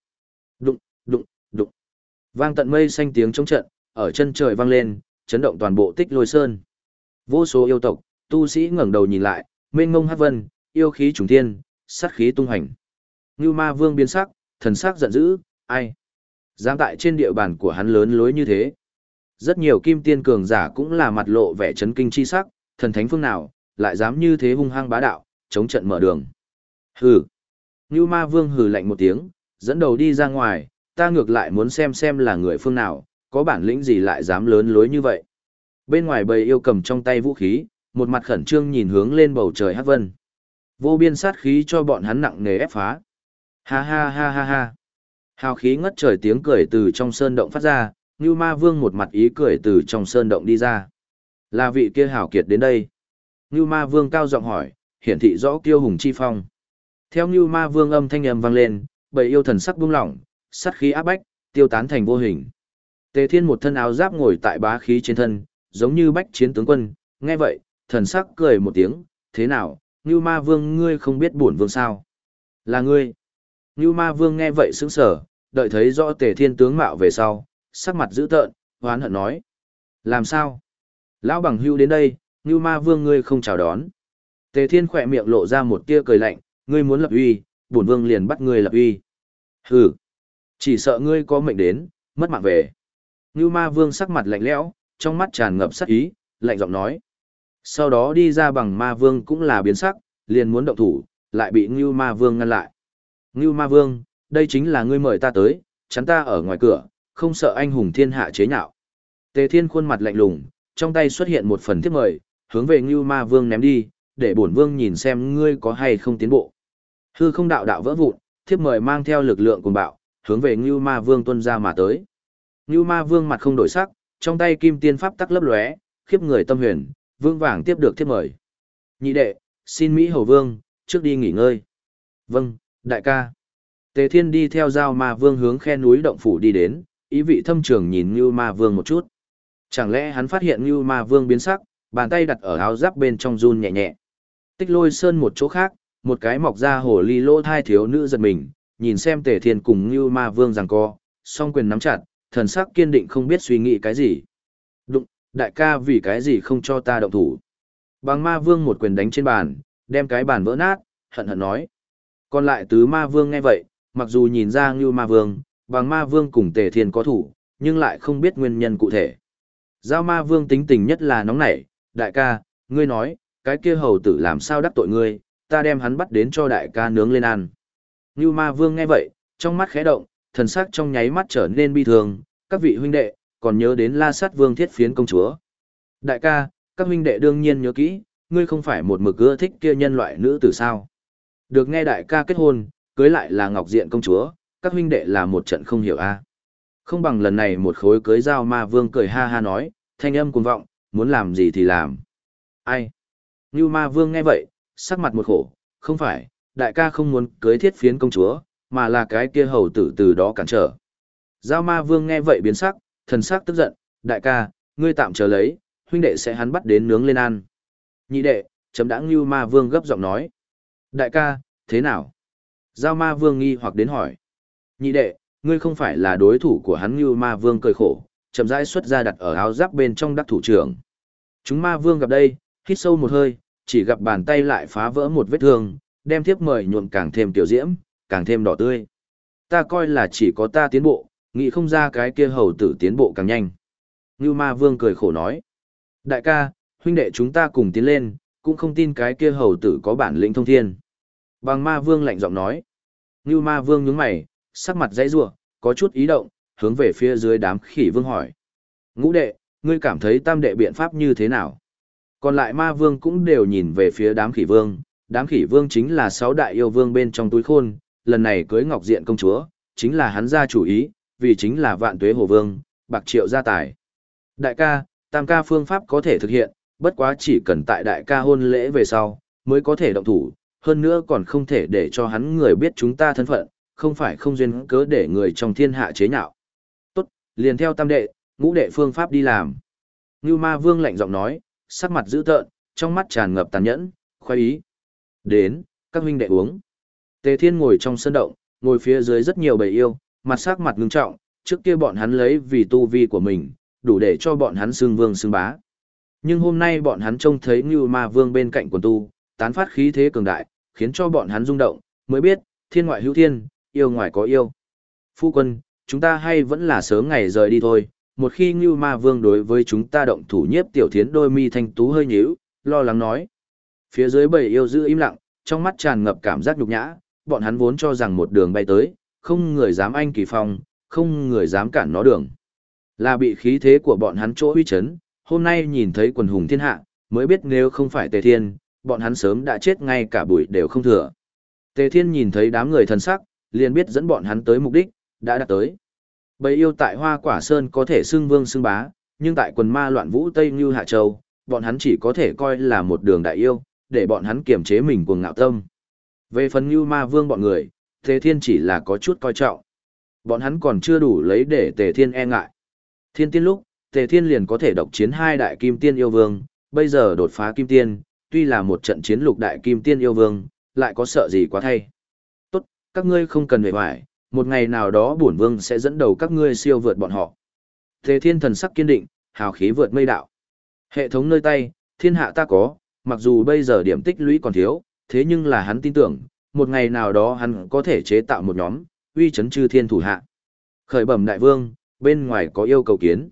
Đụng, đụng, đụng. Vang tận mây xanh tiếng chống trận, ở chân trời vang lên, chấn động toàn bộ tích lôi sơn. Vô số yêu tộc, tu sĩ ngẩng đầu nhìn lại, mênh mông hát vân, yêu khí trùng thiên, sát khí tung hành. Ngưu ma vương biến sắc, thần sắc giận dữ, ai? Giang tại trên địa bàn của hắn lớn lối như thế. Rất nhiều kim tiên cường giả cũng là mặt lộ vẻ chấn kinh chi sắc, thần thánh phương nào, lại dám như thế hung hăng bá đạo, chống trận mở đường. Hừ. Ngưu ma vương hừ lạnh một tiếng, dẫn đầu đi ra ngoài, ta ngược lại muốn xem xem là người phương nào, có bản lĩnh gì lại dám lớn lối như vậy. Bên ngoài bầy yêu cầm trong tay vũ khí, một mặt khẩn trương nhìn hướng lên bầu trời hát vân. Vô biên sát khí cho bọn hắn nặng nề ép phá. Ha ha ha ha ha. Hào khí ngất trời tiếng cười từ trong sơn động phát ra, Ngưu Ma Vương một mặt ý cười từ trong sơn động đi ra. Là vị kia hào kiệt đến đây. Ngưu Ma Vương cao giọng hỏi, hiển thị rõ kiêu hùng chi phong. Theo như Ma Vương âm thanh âm vang lên, bầy yêu thần sắc buông lỏng, sát khí áp bách, tiêu tán thành vô hình. Tề Thiên một thân áo giáp ngồi tại bá khí trên thân, giống như bách chiến tướng quân, nghe vậy, thần sắc cười một tiếng, thế nào, như Ma Vương ngươi không biết bổn vương sao? Là ngươi. Như Ma Vương nghe vậy sững sờ, đợi thấy rõ Tề Thiên tướng mạo về sau, sắc mặt dữ tợn, hoán hận nói: "Làm sao? Lão bằng hưu đến đây, như Ma Vương ngươi không chào đón." Tề Thiên khỏe miệng lộ ra một tia cười lạnh, "Ngươi muốn lập uy, bổn vương liền bắt ngươi lập uy." "Hừ, chỉ sợ ngươi có mệnh đến, mất mạng về." Ngưu Ma Vương sắc mặt lạnh lẽo, trong mắt tràn ngập sát ý, lạnh giọng nói: sau đó đi ra bằng ma vương cũng là biến sắc, liền muốn động thủ, lại bị Ngưu ma vương ngăn lại. Ngưu ma vương, đây chính là ngươi mời ta tới, chắn ta ở ngoài cửa, không sợ anh hùng thiên hạ chế nhạo. Tề thiên khuôn mặt lạnh lùng, trong tay xuất hiện một phần thiếp mời, hướng về Ngưu ma vương ném đi, để bổn vương nhìn xem ngươi có hay không tiến bộ. Hư không đạo đạo vỡ vụn, thiếp mời mang theo lực lượng cùng bạo, hướng về Ngưu Ma Vương tuân ra mà tới. Ngưu Ma Vương mặt không đổi sắc, trong tay kim tiên pháp tắc lấp lóe, khiếp người tâm huyền, vương vàng tiếp được thiếp mời. Nhị đệ, xin Mỹ Hầu Vương, trước đi nghỉ ngơi. Vâng, đại ca. Tề Thiên đi theo giao ma vương hướng khe núi động phủ đi đến, ý vị thâm trường nhìn Ngưu ma vương một chút. Chẳng lẽ hắn phát hiện Ngưu ma vương biến sắc, bàn tay đặt ở áo giáp bên trong run nhẹ nhẹ. Tích lôi sơn một chỗ khác, một cái mọc ra hồ ly lỗ thai thiếu nữ giật mình, nhìn xem Tề Thiên cùng như ma vương rằng co, song quyền nắm chặt, thần sắc kiên định không biết suy nghĩ cái gì. Đụng, đại ca vì cái gì không cho ta động thủ. Bằng ma vương một quyền đánh trên bàn, đem cái bàn vỡ nát, hận hận nói. Còn lại tứ ma vương nghe vậy, mặc dù nhìn ra như ma vương, bằng ma vương cùng tề thiên có thủ, nhưng lại không biết nguyên nhân cụ thể. Giao ma vương tính tình nhất là nóng nảy, đại ca, ngươi nói, cái kia hầu tử làm sao đắc tội ngươi, ta đem hắn bắt đến cho đại ca nướng lên ăn. Như ma vương nghe vậy, trong mắt khẽ động, thần sắc trong nháy mắt trở nên bi thường, các vị huynh đệ, còn nhớ đến la sát vương thiết phiến công chúa. Đại ca, các huynh đệ đương nhiên nhớ kỹ, ngươi không phải một mực ưa thích kia nhân loại nữ tử sao. Được nghe đại ca kết hôn, cưới lại là Ngọc Diện công chúa, các huynh đệ là một trận không hiểu a. Không bằng lần này một khối cưới giao ma vương cười ha ha nói, thanh âm cuồng vọng, muốn làm gì thì làm. Ai? Như ma vương nghe vậy, sắc mặt một khổ, không phải, đại ca không muốn cưới thiết phiến công chúa, mà là cái kia hầu tử từ đó cản trở. Giao ma vương nghe vậy biến sắc, thần sắc tức giận, đại ca, ngươi tạm chờ lấy, huynh đệ sẽ hắn bắt đến nướng lên ăn. Nhị đệ, chấm đã như ma vương gấp giọng nói. Đại ca, thế nào? Giao ma vương nghi hoặc đến hỏi. Nhị đệ, ngươi không phải là đối thủ của hắn như ma vương cười khổ, chậm rãi xuất ra đặt ở áo giáp bên trong đắc thủ trưởng. Chúng ma vương gặp đây, hít sâu một hơi, chỉ gặp bàn tay lại phá vỡ một vết thương, đem thiếp mời nhuộm càng thêm tiểu diễm, càng thêm đỏ tươi. Ta coi là chỉ có ta tiến bộ, nghĩ không ra cái kia hầu tử tiến bộ càng nhanh. Ngưu ma vương cười khổ nói. Đại ca, huynh đệ chúng ta cùng tiến lên, cũng không tin cái kia hầu tử có bản lĩnh thông thiên. Bằng ma vương lạnh giọng nói. Ngưu ma vương nhướng mày, sắc mặt dãy rủa, có chút ý động, hướng về phía dưới đám khỉ vương hỏi. Ngũ đệ, ngươi cảm thấy tam đệ biện pháp như thế nào? Còn lại ma vương cũng đều nhìn về phía đám khỉ vương, đám khỉ vương chính là sáu đại yêu vương bên trong túi khôn, lần này cưới ngọc diện công chúa, chính là hắn ra chủ ý, vì chính là vạn tuế hồ vương, bạc triệu gia tài. Đại ca, tam ca phương pháp có thể thực hiện, bất quá chỉ cần tại đại ca hôn lễ về sau, mới có thể động thủ, hơn nữa còn không thể để cho hắn người biết chúng ta thân phận, không phải không duyên cớ để người trong thiên hạ chế nhạo. Tốt, liền theo tam đệ, ngũ đệ phương pháp đi làm. Ngưu ma vương lạnh giọng nói, sắc mặt dữ tợn, trong mắt tràn ngập tàn nhẫn, khoái ý. Đến, các huynh đệ uống. Tề thiên ngồi trong sân động, ngồi phía dưới rất nhiều bầy yêu, mặt sắc mặt ngưng trọng, trước kia bọn hắn lấy vì tu vi của mình, đủ để cho bọn hắn xương vương xương bá. Nhưng hôm nay bọn hắn trông thấy Ngưu Ma Vương bên cạnh quần tu, tán phát khí thế cường đại, khiến cho bọn hắn rung động, mới biết, thiên ngoại hữu thiên, yêu ngoài có yêu. Phu quân, chúng ta hay vẫn là sớm ngày rời đi thôi, một khi Ngưu Ma Vương đối với chúng ta động thủ nhiếp tiểu thiến đôi mi thanh tú hơi nhíu, lo lắng nói. Phía dưới bầy yêu giữ im lặng, trong mắt tràn ngập cảm giác nhục nhã, bọn hắn vốn cho rằng một đường bay tới, không người dám anh kỳ phong, không người dám cản nó đường. Là bị khí thế của bọn hắn chỗ uy chấn, hôm nay nhìn thấy quần hùng thiên hạ, mới biết nếu không phải Tề Thiên, bọn hắn sớm đã chết ngay cả bụi đều không thừa. Tề Thiên nhìn thấy đám người thần sắc, liền biết dẫn bọn hắn tới mục đích, đã đạt tới. Bầy yêu tại Hoa Quả Sơn có thể xưng vương xưng bá, nhưng tại quần ma loạn vũ Tây Như Hạ Châu, bọn hắn chỉ có thể coi là một đường đại yêu, để bọn hắn kiềm chế mình cuồng ngạo tâm. Về phần Như Ma Vương bọn người, Tề Thiên chỉ là có chút coi trọng. Bọn hắn còn chưa đủ lấy để Tề Thiên e ngại. Thiên tiên lúc, Tề Thiên liền có thể độc chiến hai đại kim tiên yêu vương, bây giờ đột phá kim tiên, tuy là một trận chiến lục đại kim tiên yêu vương, lại có sợ gì quá thay. Tốt, các ngươi không cần về hoài, một ngày nào đó bổn vương sẽ dẫn đầu các ngươi siêu vượt bọn họ. Thế Thiên thần sắc kiên định, hào khí vượt mây đạo. Hệ thống nơi tay, thiên hạ ta có, mặc dù bây giờ điểm tích lũy còn thiếu, thế nhưng là hắn tin tưởng, một ngày nào đó hắn có thể chế tạo một nhóm, uy chấn chư thiên thủ hạ. Khởi bẩm đại vương, bên ngoài có yêu cầu kiến.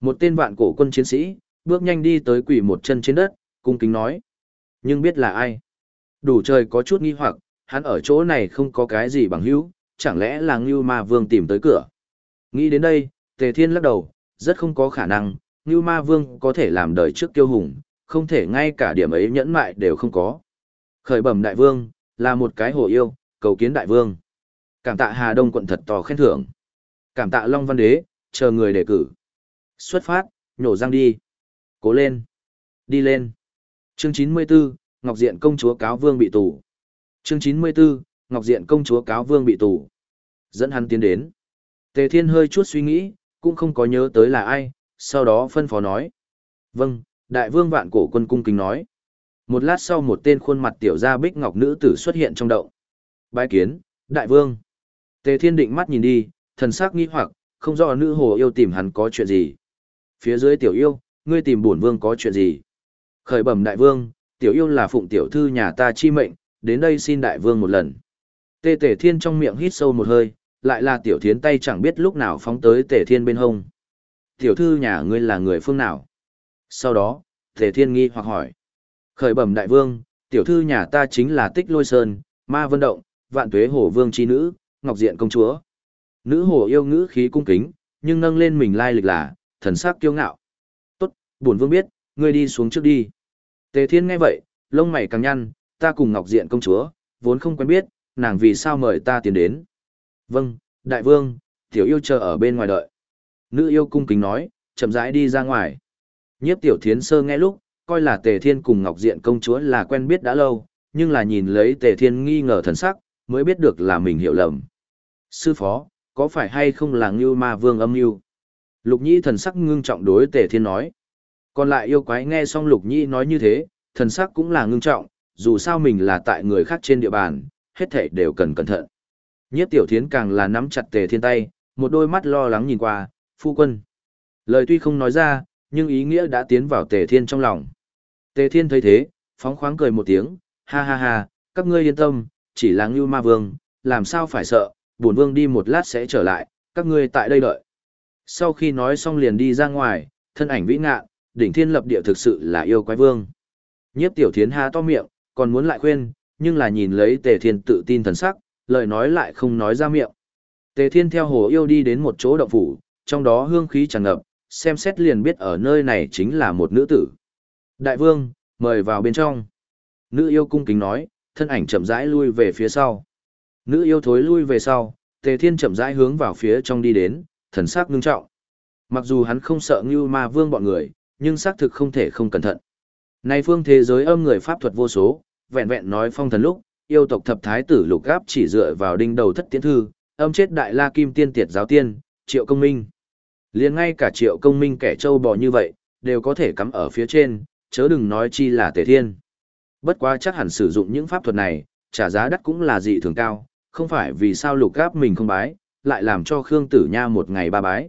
Một tên vạn cổ quân chiến sĩ, bước nhanh đi tới quỷ một chân trên đất, cung kính nói. Nhưng biết là ai? Đủ trời có chút nghi hoặc, hắn ở chỗ này không có cái gì bằng hữu, chẳng lẽ là Ngưu Ma Vương tìm tới cửa. Nghĩ đến đây, Tề Thiên lắc đầu, rất không có khả năng, Ngưu Ma Vương có thể làm đời trước kiêu hùng, không thể ngay cả điểm ấy nhẫn mại đều không có. Khởi bẩm đại vương, là một cái hồ yêu, cầu kiến đại vương. Cảm tạ Hà Đông quận thật to khen thưởng. Cảm tạ Long Văn Đế, chờ người đề cử. Xuất phát, nhổ răng đi. Cố lên. Đi lên. Chương 94, Ngọc Diện công chúa cáo vương bị tù. Chương 94, Ngọc Diện công chúa cáo vương bị tù. Dẫn hắn tiến đến. Tề Thiên hơi chút suy nghĩ, cũng không có nhớ tới là ai, sau đó phân phó nói. Vâng, đại vương vạn cổ quân cung kính nói. Một lát sau một tên khuôn mặt tiểu gia bích ngọc nữ tử xuất hiện trong động. Bái kiến, đại vương. Tề Thiên định mắt nhìn đi, thần sắc nghi hoặc, không rõ nữ hồ yêu tìm hắn có chuyện gì. Phía dưới tiểu yêu, ngươi tìm bổn vương có chuyện gì? Khởi bẩm đại vương, tiểu yêu là phụng tiểu thư nhà ta chi mệnh, đến đây xin đại vương một lần. Tề Tề Thiên trong miệng hít sâu một hơi, lại là tiểu thiến tay chẳng biết lúc nào phóng tới Tề Thiên bên hông. Tiểu thư nhà ngươi là người phương nào? Sau đó, Tề Thiên nghi hoặc hỏi. Khởi bẩm đại vương, tiểu thư nhà ta chính là Tích Lôi Sơn, Ma Vân Động, Vạn Tuế Hổ Vương chi nữ, Ngọc Diện công chúa. Nữ Hổ yêu ngữ khí cung kính, nhưng nâng lên mình lai lịch là, thần sắc kiêu ngạo. Tốt, bổn vương biết, ngươi đi xuống trước đi. Tề Thiên nghe vậy, lông mày càng nhăn, ta cùng Ngọc Diện công chúa, vốn không quen biết, nàng vì sao mời ta tiến đến. Vâng, đại vương, tiểu yêu chờ ở bên ngoài đợi. Nữ yêu cung kính nói, chậm rãi đi ra ngoài. Nhiếp tiểu thiến sơ nghe lúc, coi là Tề Thiên cùng Ngọc Diện công chúa là quen biết đã lâu, nhưng là nhìn lấy Tề Thiên nghi ngờ thần sắc, mới biết được là mình hiểu lầm. Sư phó, có phải hay không là Ngưu Ma Vương âm mưu? Lục Nhĩ thần sắc ngưng trọng đối Tề Thiên nói. Còn lại yêu quái nghe xong Lục Nhĩ nói như thế, thần sắc cũng là ngưng trọng, dù sao mình là tại người khác trên địa bàn, hết thảy đều cần cẩn thận. Nhiếp Tiểu Thiến càng là nắm chặt Tề Thiên tay, một đôi mắt lo lắng nhìn qua, "Phu quân." Lời tuy không nói ra, nhưng ý nghĩa đã tiến vào Tề Thiên trong lòng. Tề Thiên thấy thế, phóng khoáng cười một tiếng, "Ha ha ha, các ngươi yên tâm, chỉ là Ngưu Ma Vương, làm sao phải sợ, bổn vương đi một lát sẽ trở lại, các ngươi tại đây đợi. Sau khi nói xong liền đi ra ngoài, thân ảnh vĩ ngạ, đỉnh thiên lập địa thực sự là yêu quái vương. Nhiếp tiểu thiến há to miệng, còn muốn lại khuyên, nhưng là nhìn lấy tề thiên tự tin thần sắc, lời nói lại không nói ra miệng. Tề thiên theo hồ yêu đi đến một chỗ động phủ, trong đó hương khí tràn ngập, xem xét liền biết ở nơi này chính là một nữ tử. Đại vương, mời vào bên trong. Nữ yêu cung kính nói, thân ảnh chậm rãi lui về phía sau. Nữ yêu thối lui về sau, Tề Thiên chậm rãi hướng vào phía trong đi đến, thần sắc ngưng trọng. Mặc dù hắn không sợ Ngưu Ma Vương bọn người, nhưng xác thực không thể không cẩn thận. Nay phương thế giới âm người pháp thuật vô số, vẹn vẹn nói phong thần lúc, yêu tộc thập thái tử lục gáp chỉ dựa vào đinh đầu thất tiến thư, âm chết đại la kim tiên tiệt giáo tiên, triệu công minh. liền ngay cả triệu công minh kẻ trâu bò như vậy, đều có thể cắm ở phía trên, chớ đừng nói chi là tề thiên. Bất quá chắc hẳn sử dụng những pháp thuật này, trả giá đắt cũng là dị thường cao, không phải vì sao lục gáp mình không bái, lại làm cho Khương Tử Nha một ngày ba bái.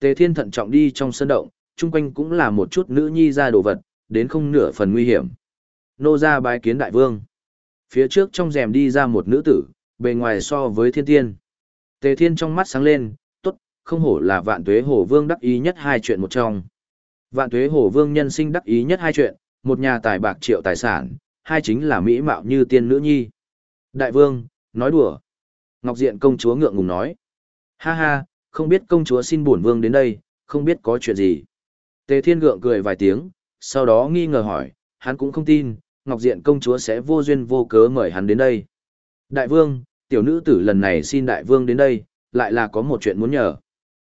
Tề Thiên thận trọng đi trong sân động, chung quanh cũng là một chút nữ nhi ra đồ vật, đến không nửa phần nguy hiểm. Nô ra bái kiến đại vương. Phía trước trong rèm đi ra một nữ tử, bề ngoài so với thiên tiên. Tề Thiên trong mắt sáng lên, tốt, không hổ là vạn tuế hổ vương đắc ý nhất hai chuyện một trong. Vạn tuế hổ vương nhân sinh đắc ý nhất hai chuyện, một nhà tài bạc triệu tài sản, hai chính là mỹ mạo như tiên nữ nhi. Đại vương, nói đùa. Ngọc Diện công chúa ngượng ngùng nói. Ha ha, không biết công chúa xin bổn vương đến đây, không biết có chuyện gì. Tề Thiên gượng cười vài tiếng, sau đó nghi ngờ hỏi, hắn cũng không tin, Ngọc Diện công chúa sẽ vô duyên vô cớ mời hắn đến đây. Đại vương, tiểu nữ tử lần này xin đại vương đến đây, lại là có một chuyện muốn nhờ.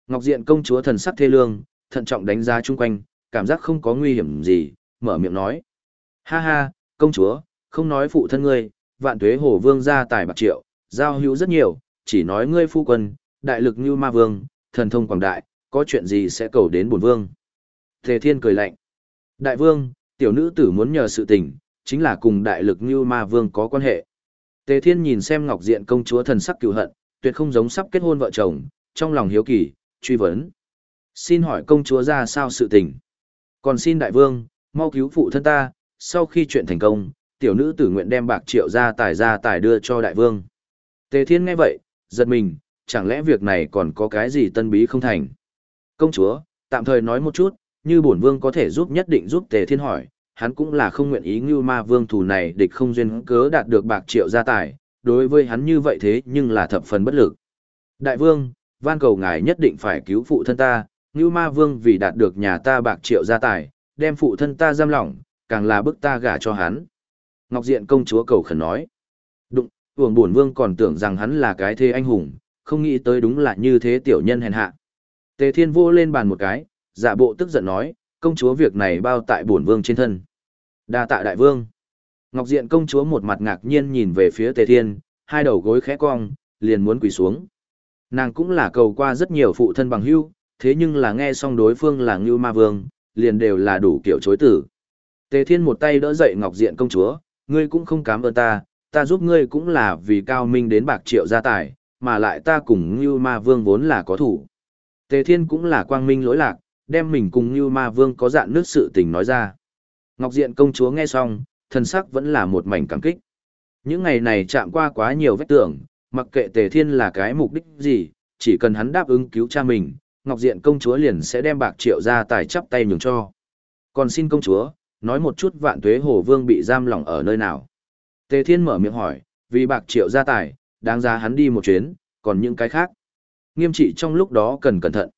Ngọc Diện công chúa thần sắc thê lương, thận trọng đánh giá chung quanh, cảm giác không có nguy hiểm gì, mở miệng nói. Ha ha, công chúa, không nói phụ thân ngươi, vạn tuế hồ vương gia tài bạc triệu, giao hữu rất nhiều, chỉ nói ngươi phu quân, đại lực như ma vương, thần thông quảng đại, có chuyện gì sẽ cầu đến bổn vương. Tề thiên cười lạnh. Đại vương, tiểu nữ tử muốn nhờ sự tình, chính là cùng đại lực như ma vương có quan hệ. Tề thiên nhìn xem ngọc diện công chúa thần sắc cựu hận, tuyệt không giống sắp kết hôn vợ chồng, trong lòng hiếu kỳ, truy vấn. Xin hỏi công chúa ra sao sự tình? Còn xin đại vương, mau cứu phụ thân ta, sau khi chuyện thành công, tiểu nữ tử nguyện đem bạc triệu ra tài ra tài đưa cho đại vương. Tề Thiên nghe vậy, giật mình, chẳng lẽ việc này còn có cái gì tân bí không thành. Công chúa, tạm thời nói một chút, như bổn vương có thể giúp nhất định giúp Tề Thiên hỏi, hắn cũng là không nguyện ý như ma vương thủ này địch không duyên cớ đạt được bạc triệu gia tài, đối với hắn như vậy thế nhưng là thập phần bất lực. Đại vương, van cầu ngài nhất định phải cứu phụ thân ta, như ma vương vì đạt được nhà ta bạc triệu gia tài, đem phụ thân ta giam lỏng, càng là bức ta gả cho hắn. Ngọc Diện công chúa cầu khẩn nói. Đụng, Vương Bổn Vương còn tưởng rằng hắn là cái thế anh hùng, không nghĩ tới đúng là như thế tiểu nhân hèn hạ. Tề Thiên vô lên bàn một cái, giả bộ tức giận nói, công chúa việc này bao tại bổn vương trên thân. Đa tạ đại vương. Ngọc Diện công chúa một mặt ngạc nhiên nhìn về phía Tề Thiên, hai đầu gối khẽ cong, liền muốn quỳ xuống. Nàng cũng là cầu qua rất nhiều phụ thân bằng hữu, thế nhưng là nghe xong đối phương là Ngưu Ma Vương, liền đều là đủ kiểu chối tử. Tề Thiên một tay đỡ dậy Ngọc Diện công chúa, ngươi cũng không cám ơn ta, ta giúp ngươi cũng là vì cao minh đến bạc triệu gia tài, mà lại ta cùng Ngưu Ma Vương vốn là có thủ. Tề Thiên cũng là quang minh lỗi lạc, đem mình cùng Ngưu Ma Vương có dạn nước sự tình nói ra. Ngọc Diện công chúa nghe xong, thần sắc vẫn là một mảnh cảm kích. Những ngày này chạm qua quá nhiều vết tưởng, mặc kệ Tề Thiên là cái mục đích gì, chỉ cần hắn đáp ứng cứu cha mình, Ngọc Diện công chúa liền sẽ đem bạc triệu ra tài chắp tay nhường cho. Còn xin công chúa, nói một chút vạn tuế hồ vương bị giam lỏng ở nơi nào. Tề Thiên mở miệng hỏi, vì bạc triệu gia tài, đáng ra hắn đi một chuyến, còn những cái khác. Nghiêm trị trong lúc đó cần cẩn thận.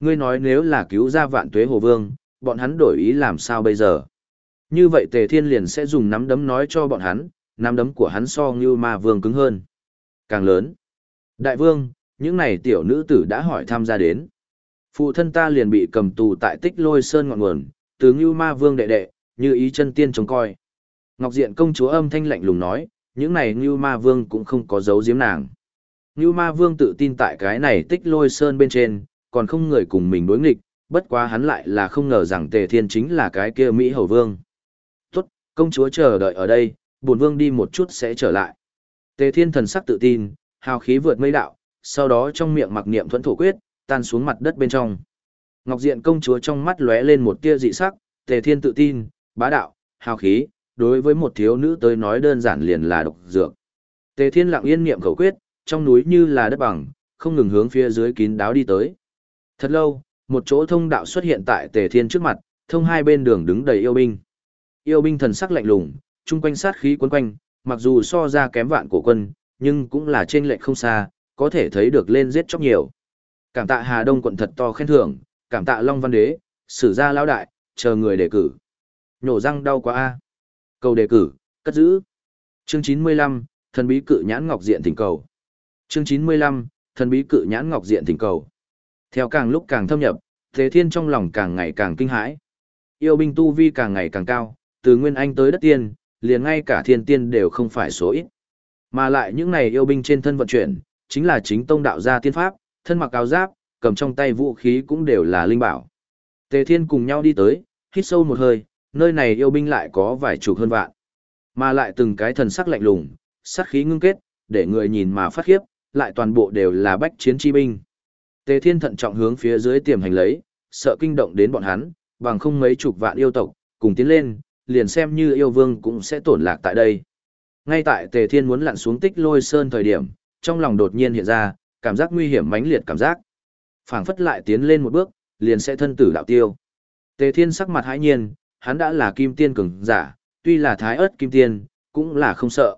Ngươi nói nếu là cứu ra vạn tuế hồ vương, bọn hắn đổi ý làm sao bây giờ? Như vậy Tề Thiên liền sẽ dùng nắm đấm nói cho bọn hắn, nắm đấm của hắn so như ma vương cứng hơn. Càng lớn. Đại vương, những này tiểu nữ tử đã hỏi tham gia đến. Phụ thân ta liền bị cầm tù tại tích lôi sơn ngọn nguồn, từ như ma vương đệ đệ, như ý chân tiên trông coi. Ngọc Diện công chúa âm thanh lạnh lùng nói, những này như ma vương cũng không có dấu giếm nàng. Như ma vương tự tin tại cái này tích lôi sơn bên trên, còn không người cùng mình đối nghịch, bất quá hắn lại là không ngờ rằng tề thiên chính là cái kia Mỹ hầu vương. Công chúa chờ đợi ở đây, bổn vương đi một chút sẽ trở lại. Tề thiên thần sắc tự tin, hào khí vượt mây đạo, sau đó trong miệng mặc niệm thuẫn thổ quyết, tan xuống mặt đất bên trong. Ngọc Diện công chúa trong mắt lóe lên một tia dị sắc, Tề Thiên tự tin, bá đạo, hào khí, đối với một thiếu nữ tới nói đơn giản liền là độc dược. Tề Thiên lặng yên niệm khẩu quyết, trong núi như là đất bằng, không ngừng hướng phía dưới kín đáo đi tới. Thật lâu, một chỗ thông đạo xuất hiện tại Tề Thiên trước mặt, thông hai bên đường đứng đầy yêu binh. Yêu binh thần sắc lạnh lùng, chung quanh sát khí quấn quanh, mặc dù so ra kém vạn cổ quân, nhưng cũng là trên lệch không xa, có thể thấy được lên giết chóc nhiều. Cảm tạ Hà Đông quận thật to khen thưởng, cảm tạ Long Văn Đế, sử gia lão đại, chờ người đề cử. Nhổ răng đau quá a. Cầu đề cử, cất giữ. Chương 95, thần bí cự nhãn ngọc diện thỉnh cầu. Chương 95, thần bí cự nhãn ngọc diện thỉnh cầu. Theo càng lúc càng thâm nhập, Thế Thiên trong lòng càng ngày càng kinh hãi. Yêu binh tu vi càng ngày càng cao, từ Nguyên Anh tới đất tiên, liền ngay cả thiên tiên đều không phải số ít. Mà lại những này yêu binh trên thân vận chuyển, chính là chính tông đạo gia tiên pháp, thân mặc áo giáp, cầm trong tay vũ khí cũng đều là linh bảo. Tề Thiên cùng nhau đi tới, hít sâu một hơi, nơi này yêu binh lại có vài chục hơn vạn. Mà lại từng cái thần sắc lạnh lùng, sát khí ngưng kết, để người nhìn mà phát khiếp, lại toàn bộ đều là bách chiến chi binh. Tề Thiên thận trọng hướng phía dưới tiềm hành lấy, sợ kinh động đến bọn hắn, bằng không mấy chục vạn yêu tộc, cùng tiến lên, liền xem như yêu vương cũng sẽ tổn lạc tại đây. Ngay tại Tề Thiên muốn lặn xuống tích lôi sơn thời điểm, trong lòng đột nhiên hiện ra, cảm giác nguy hiểm mãnh liệt cảm giác. phảng phất lại tiến lên một bước, liền sẽ thân tử đạo tiêu. Tề Thiên sắc mặt hãi nhiên, hắn đã là kim tiên cường giả, tuy là thái ớt kim tiên, cũng là không sợ.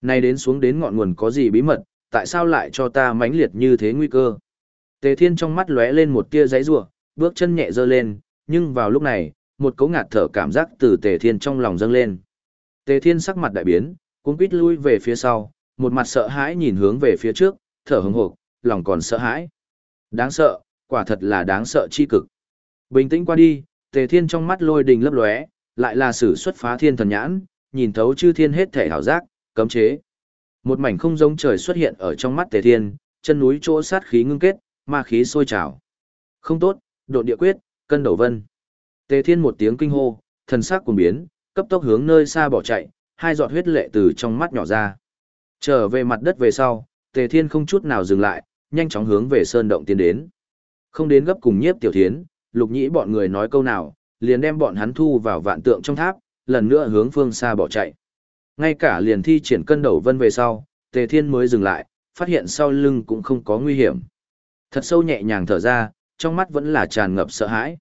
Nay đến xuống đến ngọn nguồn có gì bí mật, tại sao lại cho ta mãnh liệt như thế nguy cơ? Tề Thiên trong mắt lóe lên một tia giấy rủa, bước chân nhẹ dơ lên, nhưng vào lúc này, một cấu ngạt thở cảm giác từ Tề Thiên trong lòng dâng lên. Tề Thiên sắc mặt đại biến, cuống quýt lui về phía sau, một mặt sợ hãi nhìn hướng về phía trước, thở hừng hộp, lòng còn sợ hãi. Đáng sợ, quả thật là đáng sợ chi cực. Bình tĩnh qua đi, Tề Thiên trong mắt lôi đình lấp lóe, lại là sử xuất phá thiên thần nhãn, nhìn thấu chư thiên hết thể hảo giác, cấm chế. Một mảnh không giống trời xuất hiện ở trong mắt Tề Thiên, chân núi chỗ sát khí ngưng kết, ma khí sôi trào. Không tốt, độ địa quyết, cân đầu vân. Tề Thiên một tiếng kinh hô, thần sắc cuồng biến, cấp tốc hướng nơi xa bỏ chạy, hai giọt huyết lệ từ trong mắt nhỏ ra. Trở về mặt đất về sau, Tề Thiên không chút nào dừng lại, nhanh chóng hướng về sơn động tiến đến. Không đến gấp cùng nhiếp tiểu thiến, lục nhĩ bọn người nói câu nào, liền đem bọn hắn thu vào vạn tượng trong tháp, lần nữa hướng phương xa bỏ chạy. Ngay cả liền thi triển cân đầu vân về sau, Tề Thiên mới dừng lại, phát hiện sau lưng cũng không có nguy hiểm. Thật sâu nhẹ nhàng thở ra, trong mắt vẫn là tràn ngập sợ hãi.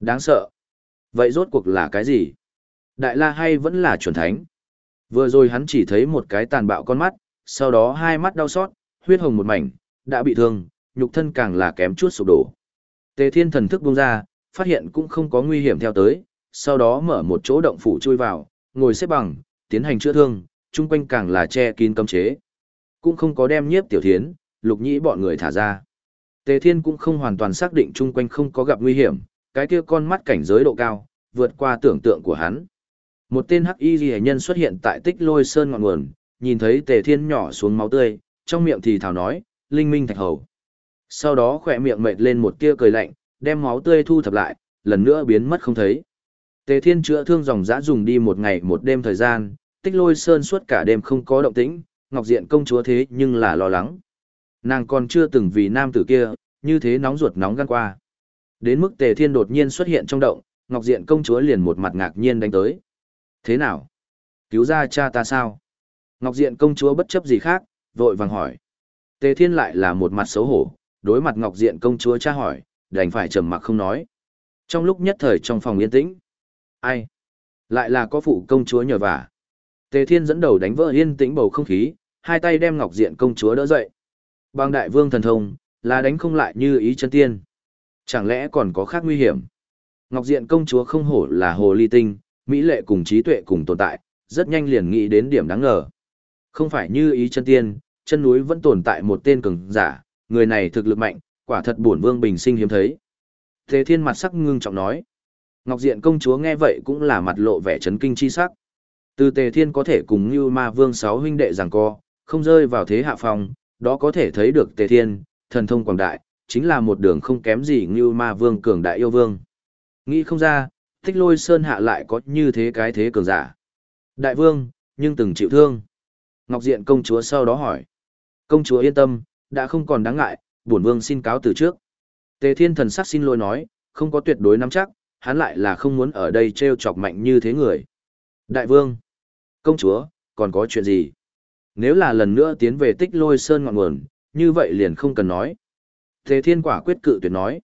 Đáng sợ. Vậy rốt cuộc là cái gì? Đại la hay vẫn là chuẩn thánh? Vừa rồi hắn chỉ thấy một cái tàn bạo con mắt, sau đó hai mắt đau xót, huyết hồng một mảnh, đã bị thương, nhục thân càng là kém chút sụp đổ. Tề Thiên thần thức buông ra, phát hiện cũng không có nguy hiểm theo tới, sau đó mở một chỗ động phủ chui vào, ngồi xếp bằng, tiến hành chữa thương, chung quanh càng là che kín cấm chế. Cũng không có đem nhiếp tiểu thiến, lục nhĩ bọn người thả ra. Tề Thiên cũng không hoàn toàn xác định chung quanh không có gặp nguy hiểm, cái kia con mắt cảnh giới độ cao, vượt qua tưởng tượng của hắn. Một tên hắc y ghi nhân xuất hiện tại tích lôi sơn ngọn nguồn, nhìn thấy Tề Thiên nhỏ xuống máu tươi, trong miệng thì thào nói, linh minh thạch hầu. Sau đó khỏe miệng mệt lên một tia cười lạnh, đem máu tươi thu thập lại, lần nữa biến mất không thấy. Tề Thiên chữa thương dòng dã dùng đi một ngày một đêm thời gian, tích lôi sơn suốt cả đêm không có động tĩnh, Ngọc Diện công chúa thế nhưng là lo lắng. Nàng còn chưa từng vì nam tử kia, như thế nóng ruột nóng gan qua. Đến mức Tề Thiên đột nhiên xuất hiện trong động, Ngọc Diện công chúa liền một mặt ngạc nhiên đánh tới. Thế nào? Cứu ra cha ta sao? Ngọc Diện công chúa bất chấp gì khác, vội vàng hỏi. Tề Thiên lại là một mặt xấu hổ, đối mặt Ngọc Diện công chúa tra hỏi, đành phải trầm mặc không nói. Trong lúc nhất thời trong phòng yên tĩnh, ai? Lại là có phụ công chúa nhờ vả. Tề Thiên dẫn đầu đánh vỡ yên tĩnh bầu không khí, hai tay đem Ngọc Diện công chúa đỡ dậy. Bằng đại vương thần thông, là đánh không lại như ý chân tiên. Chẳng lẽ còn có khác nguy hiểm? Ngọc Diện công chúa không hổ là hồ ly tinh, mỹ lệ cùng trí tuệ cùng tồn tại, rất nhanh liền nghĩ đến điểm đáng ngờ. Không phải như ý chân tiên, chân núi vẫn tồn tại một tên cường giả, người này thực lực mạnh, quả thật bổn vương bình sinh hiếm thấy. Thế thiên mặt sắc ngưng trọng nói. Ngọc Diện công chúa nghe vậy cũng là mặt lộ vẻ chấn kinh chi sắc. Từ Tề Thiên có thể cùng như ma vương sáu huynh đệ giằng co, không rơi vào thế hạ phong, đó có thể thấy được Tề Thiên, thần thông quảng đại, chính là một đường không kém gì như ma vương cường đại yêu vương. Nghĩ không ra, thích lôi sơn hạ lại có như thế cái thế cường giả. Đại vương, nhưng từng chịu thương. Ngọc Diện công chúa sau đó hỏi. Công chúa yên tâm, đã không còn đáng ngại, bổn vương xin cáo từ trước. Tề Thiên thần sắc xin lỗi nói, không có tuyệt đối nắm chắc, hắn lại là không muốn ở đây trêu chọc mạnh như thế người. Đại vương, công chúa, còn có chuyện gì? Nếu là lần nữa tiến về tích lôi sơn ngọn nguồn, như vậy liền không cần nói. Thế Thiên quả quyết cự tuyệt nói.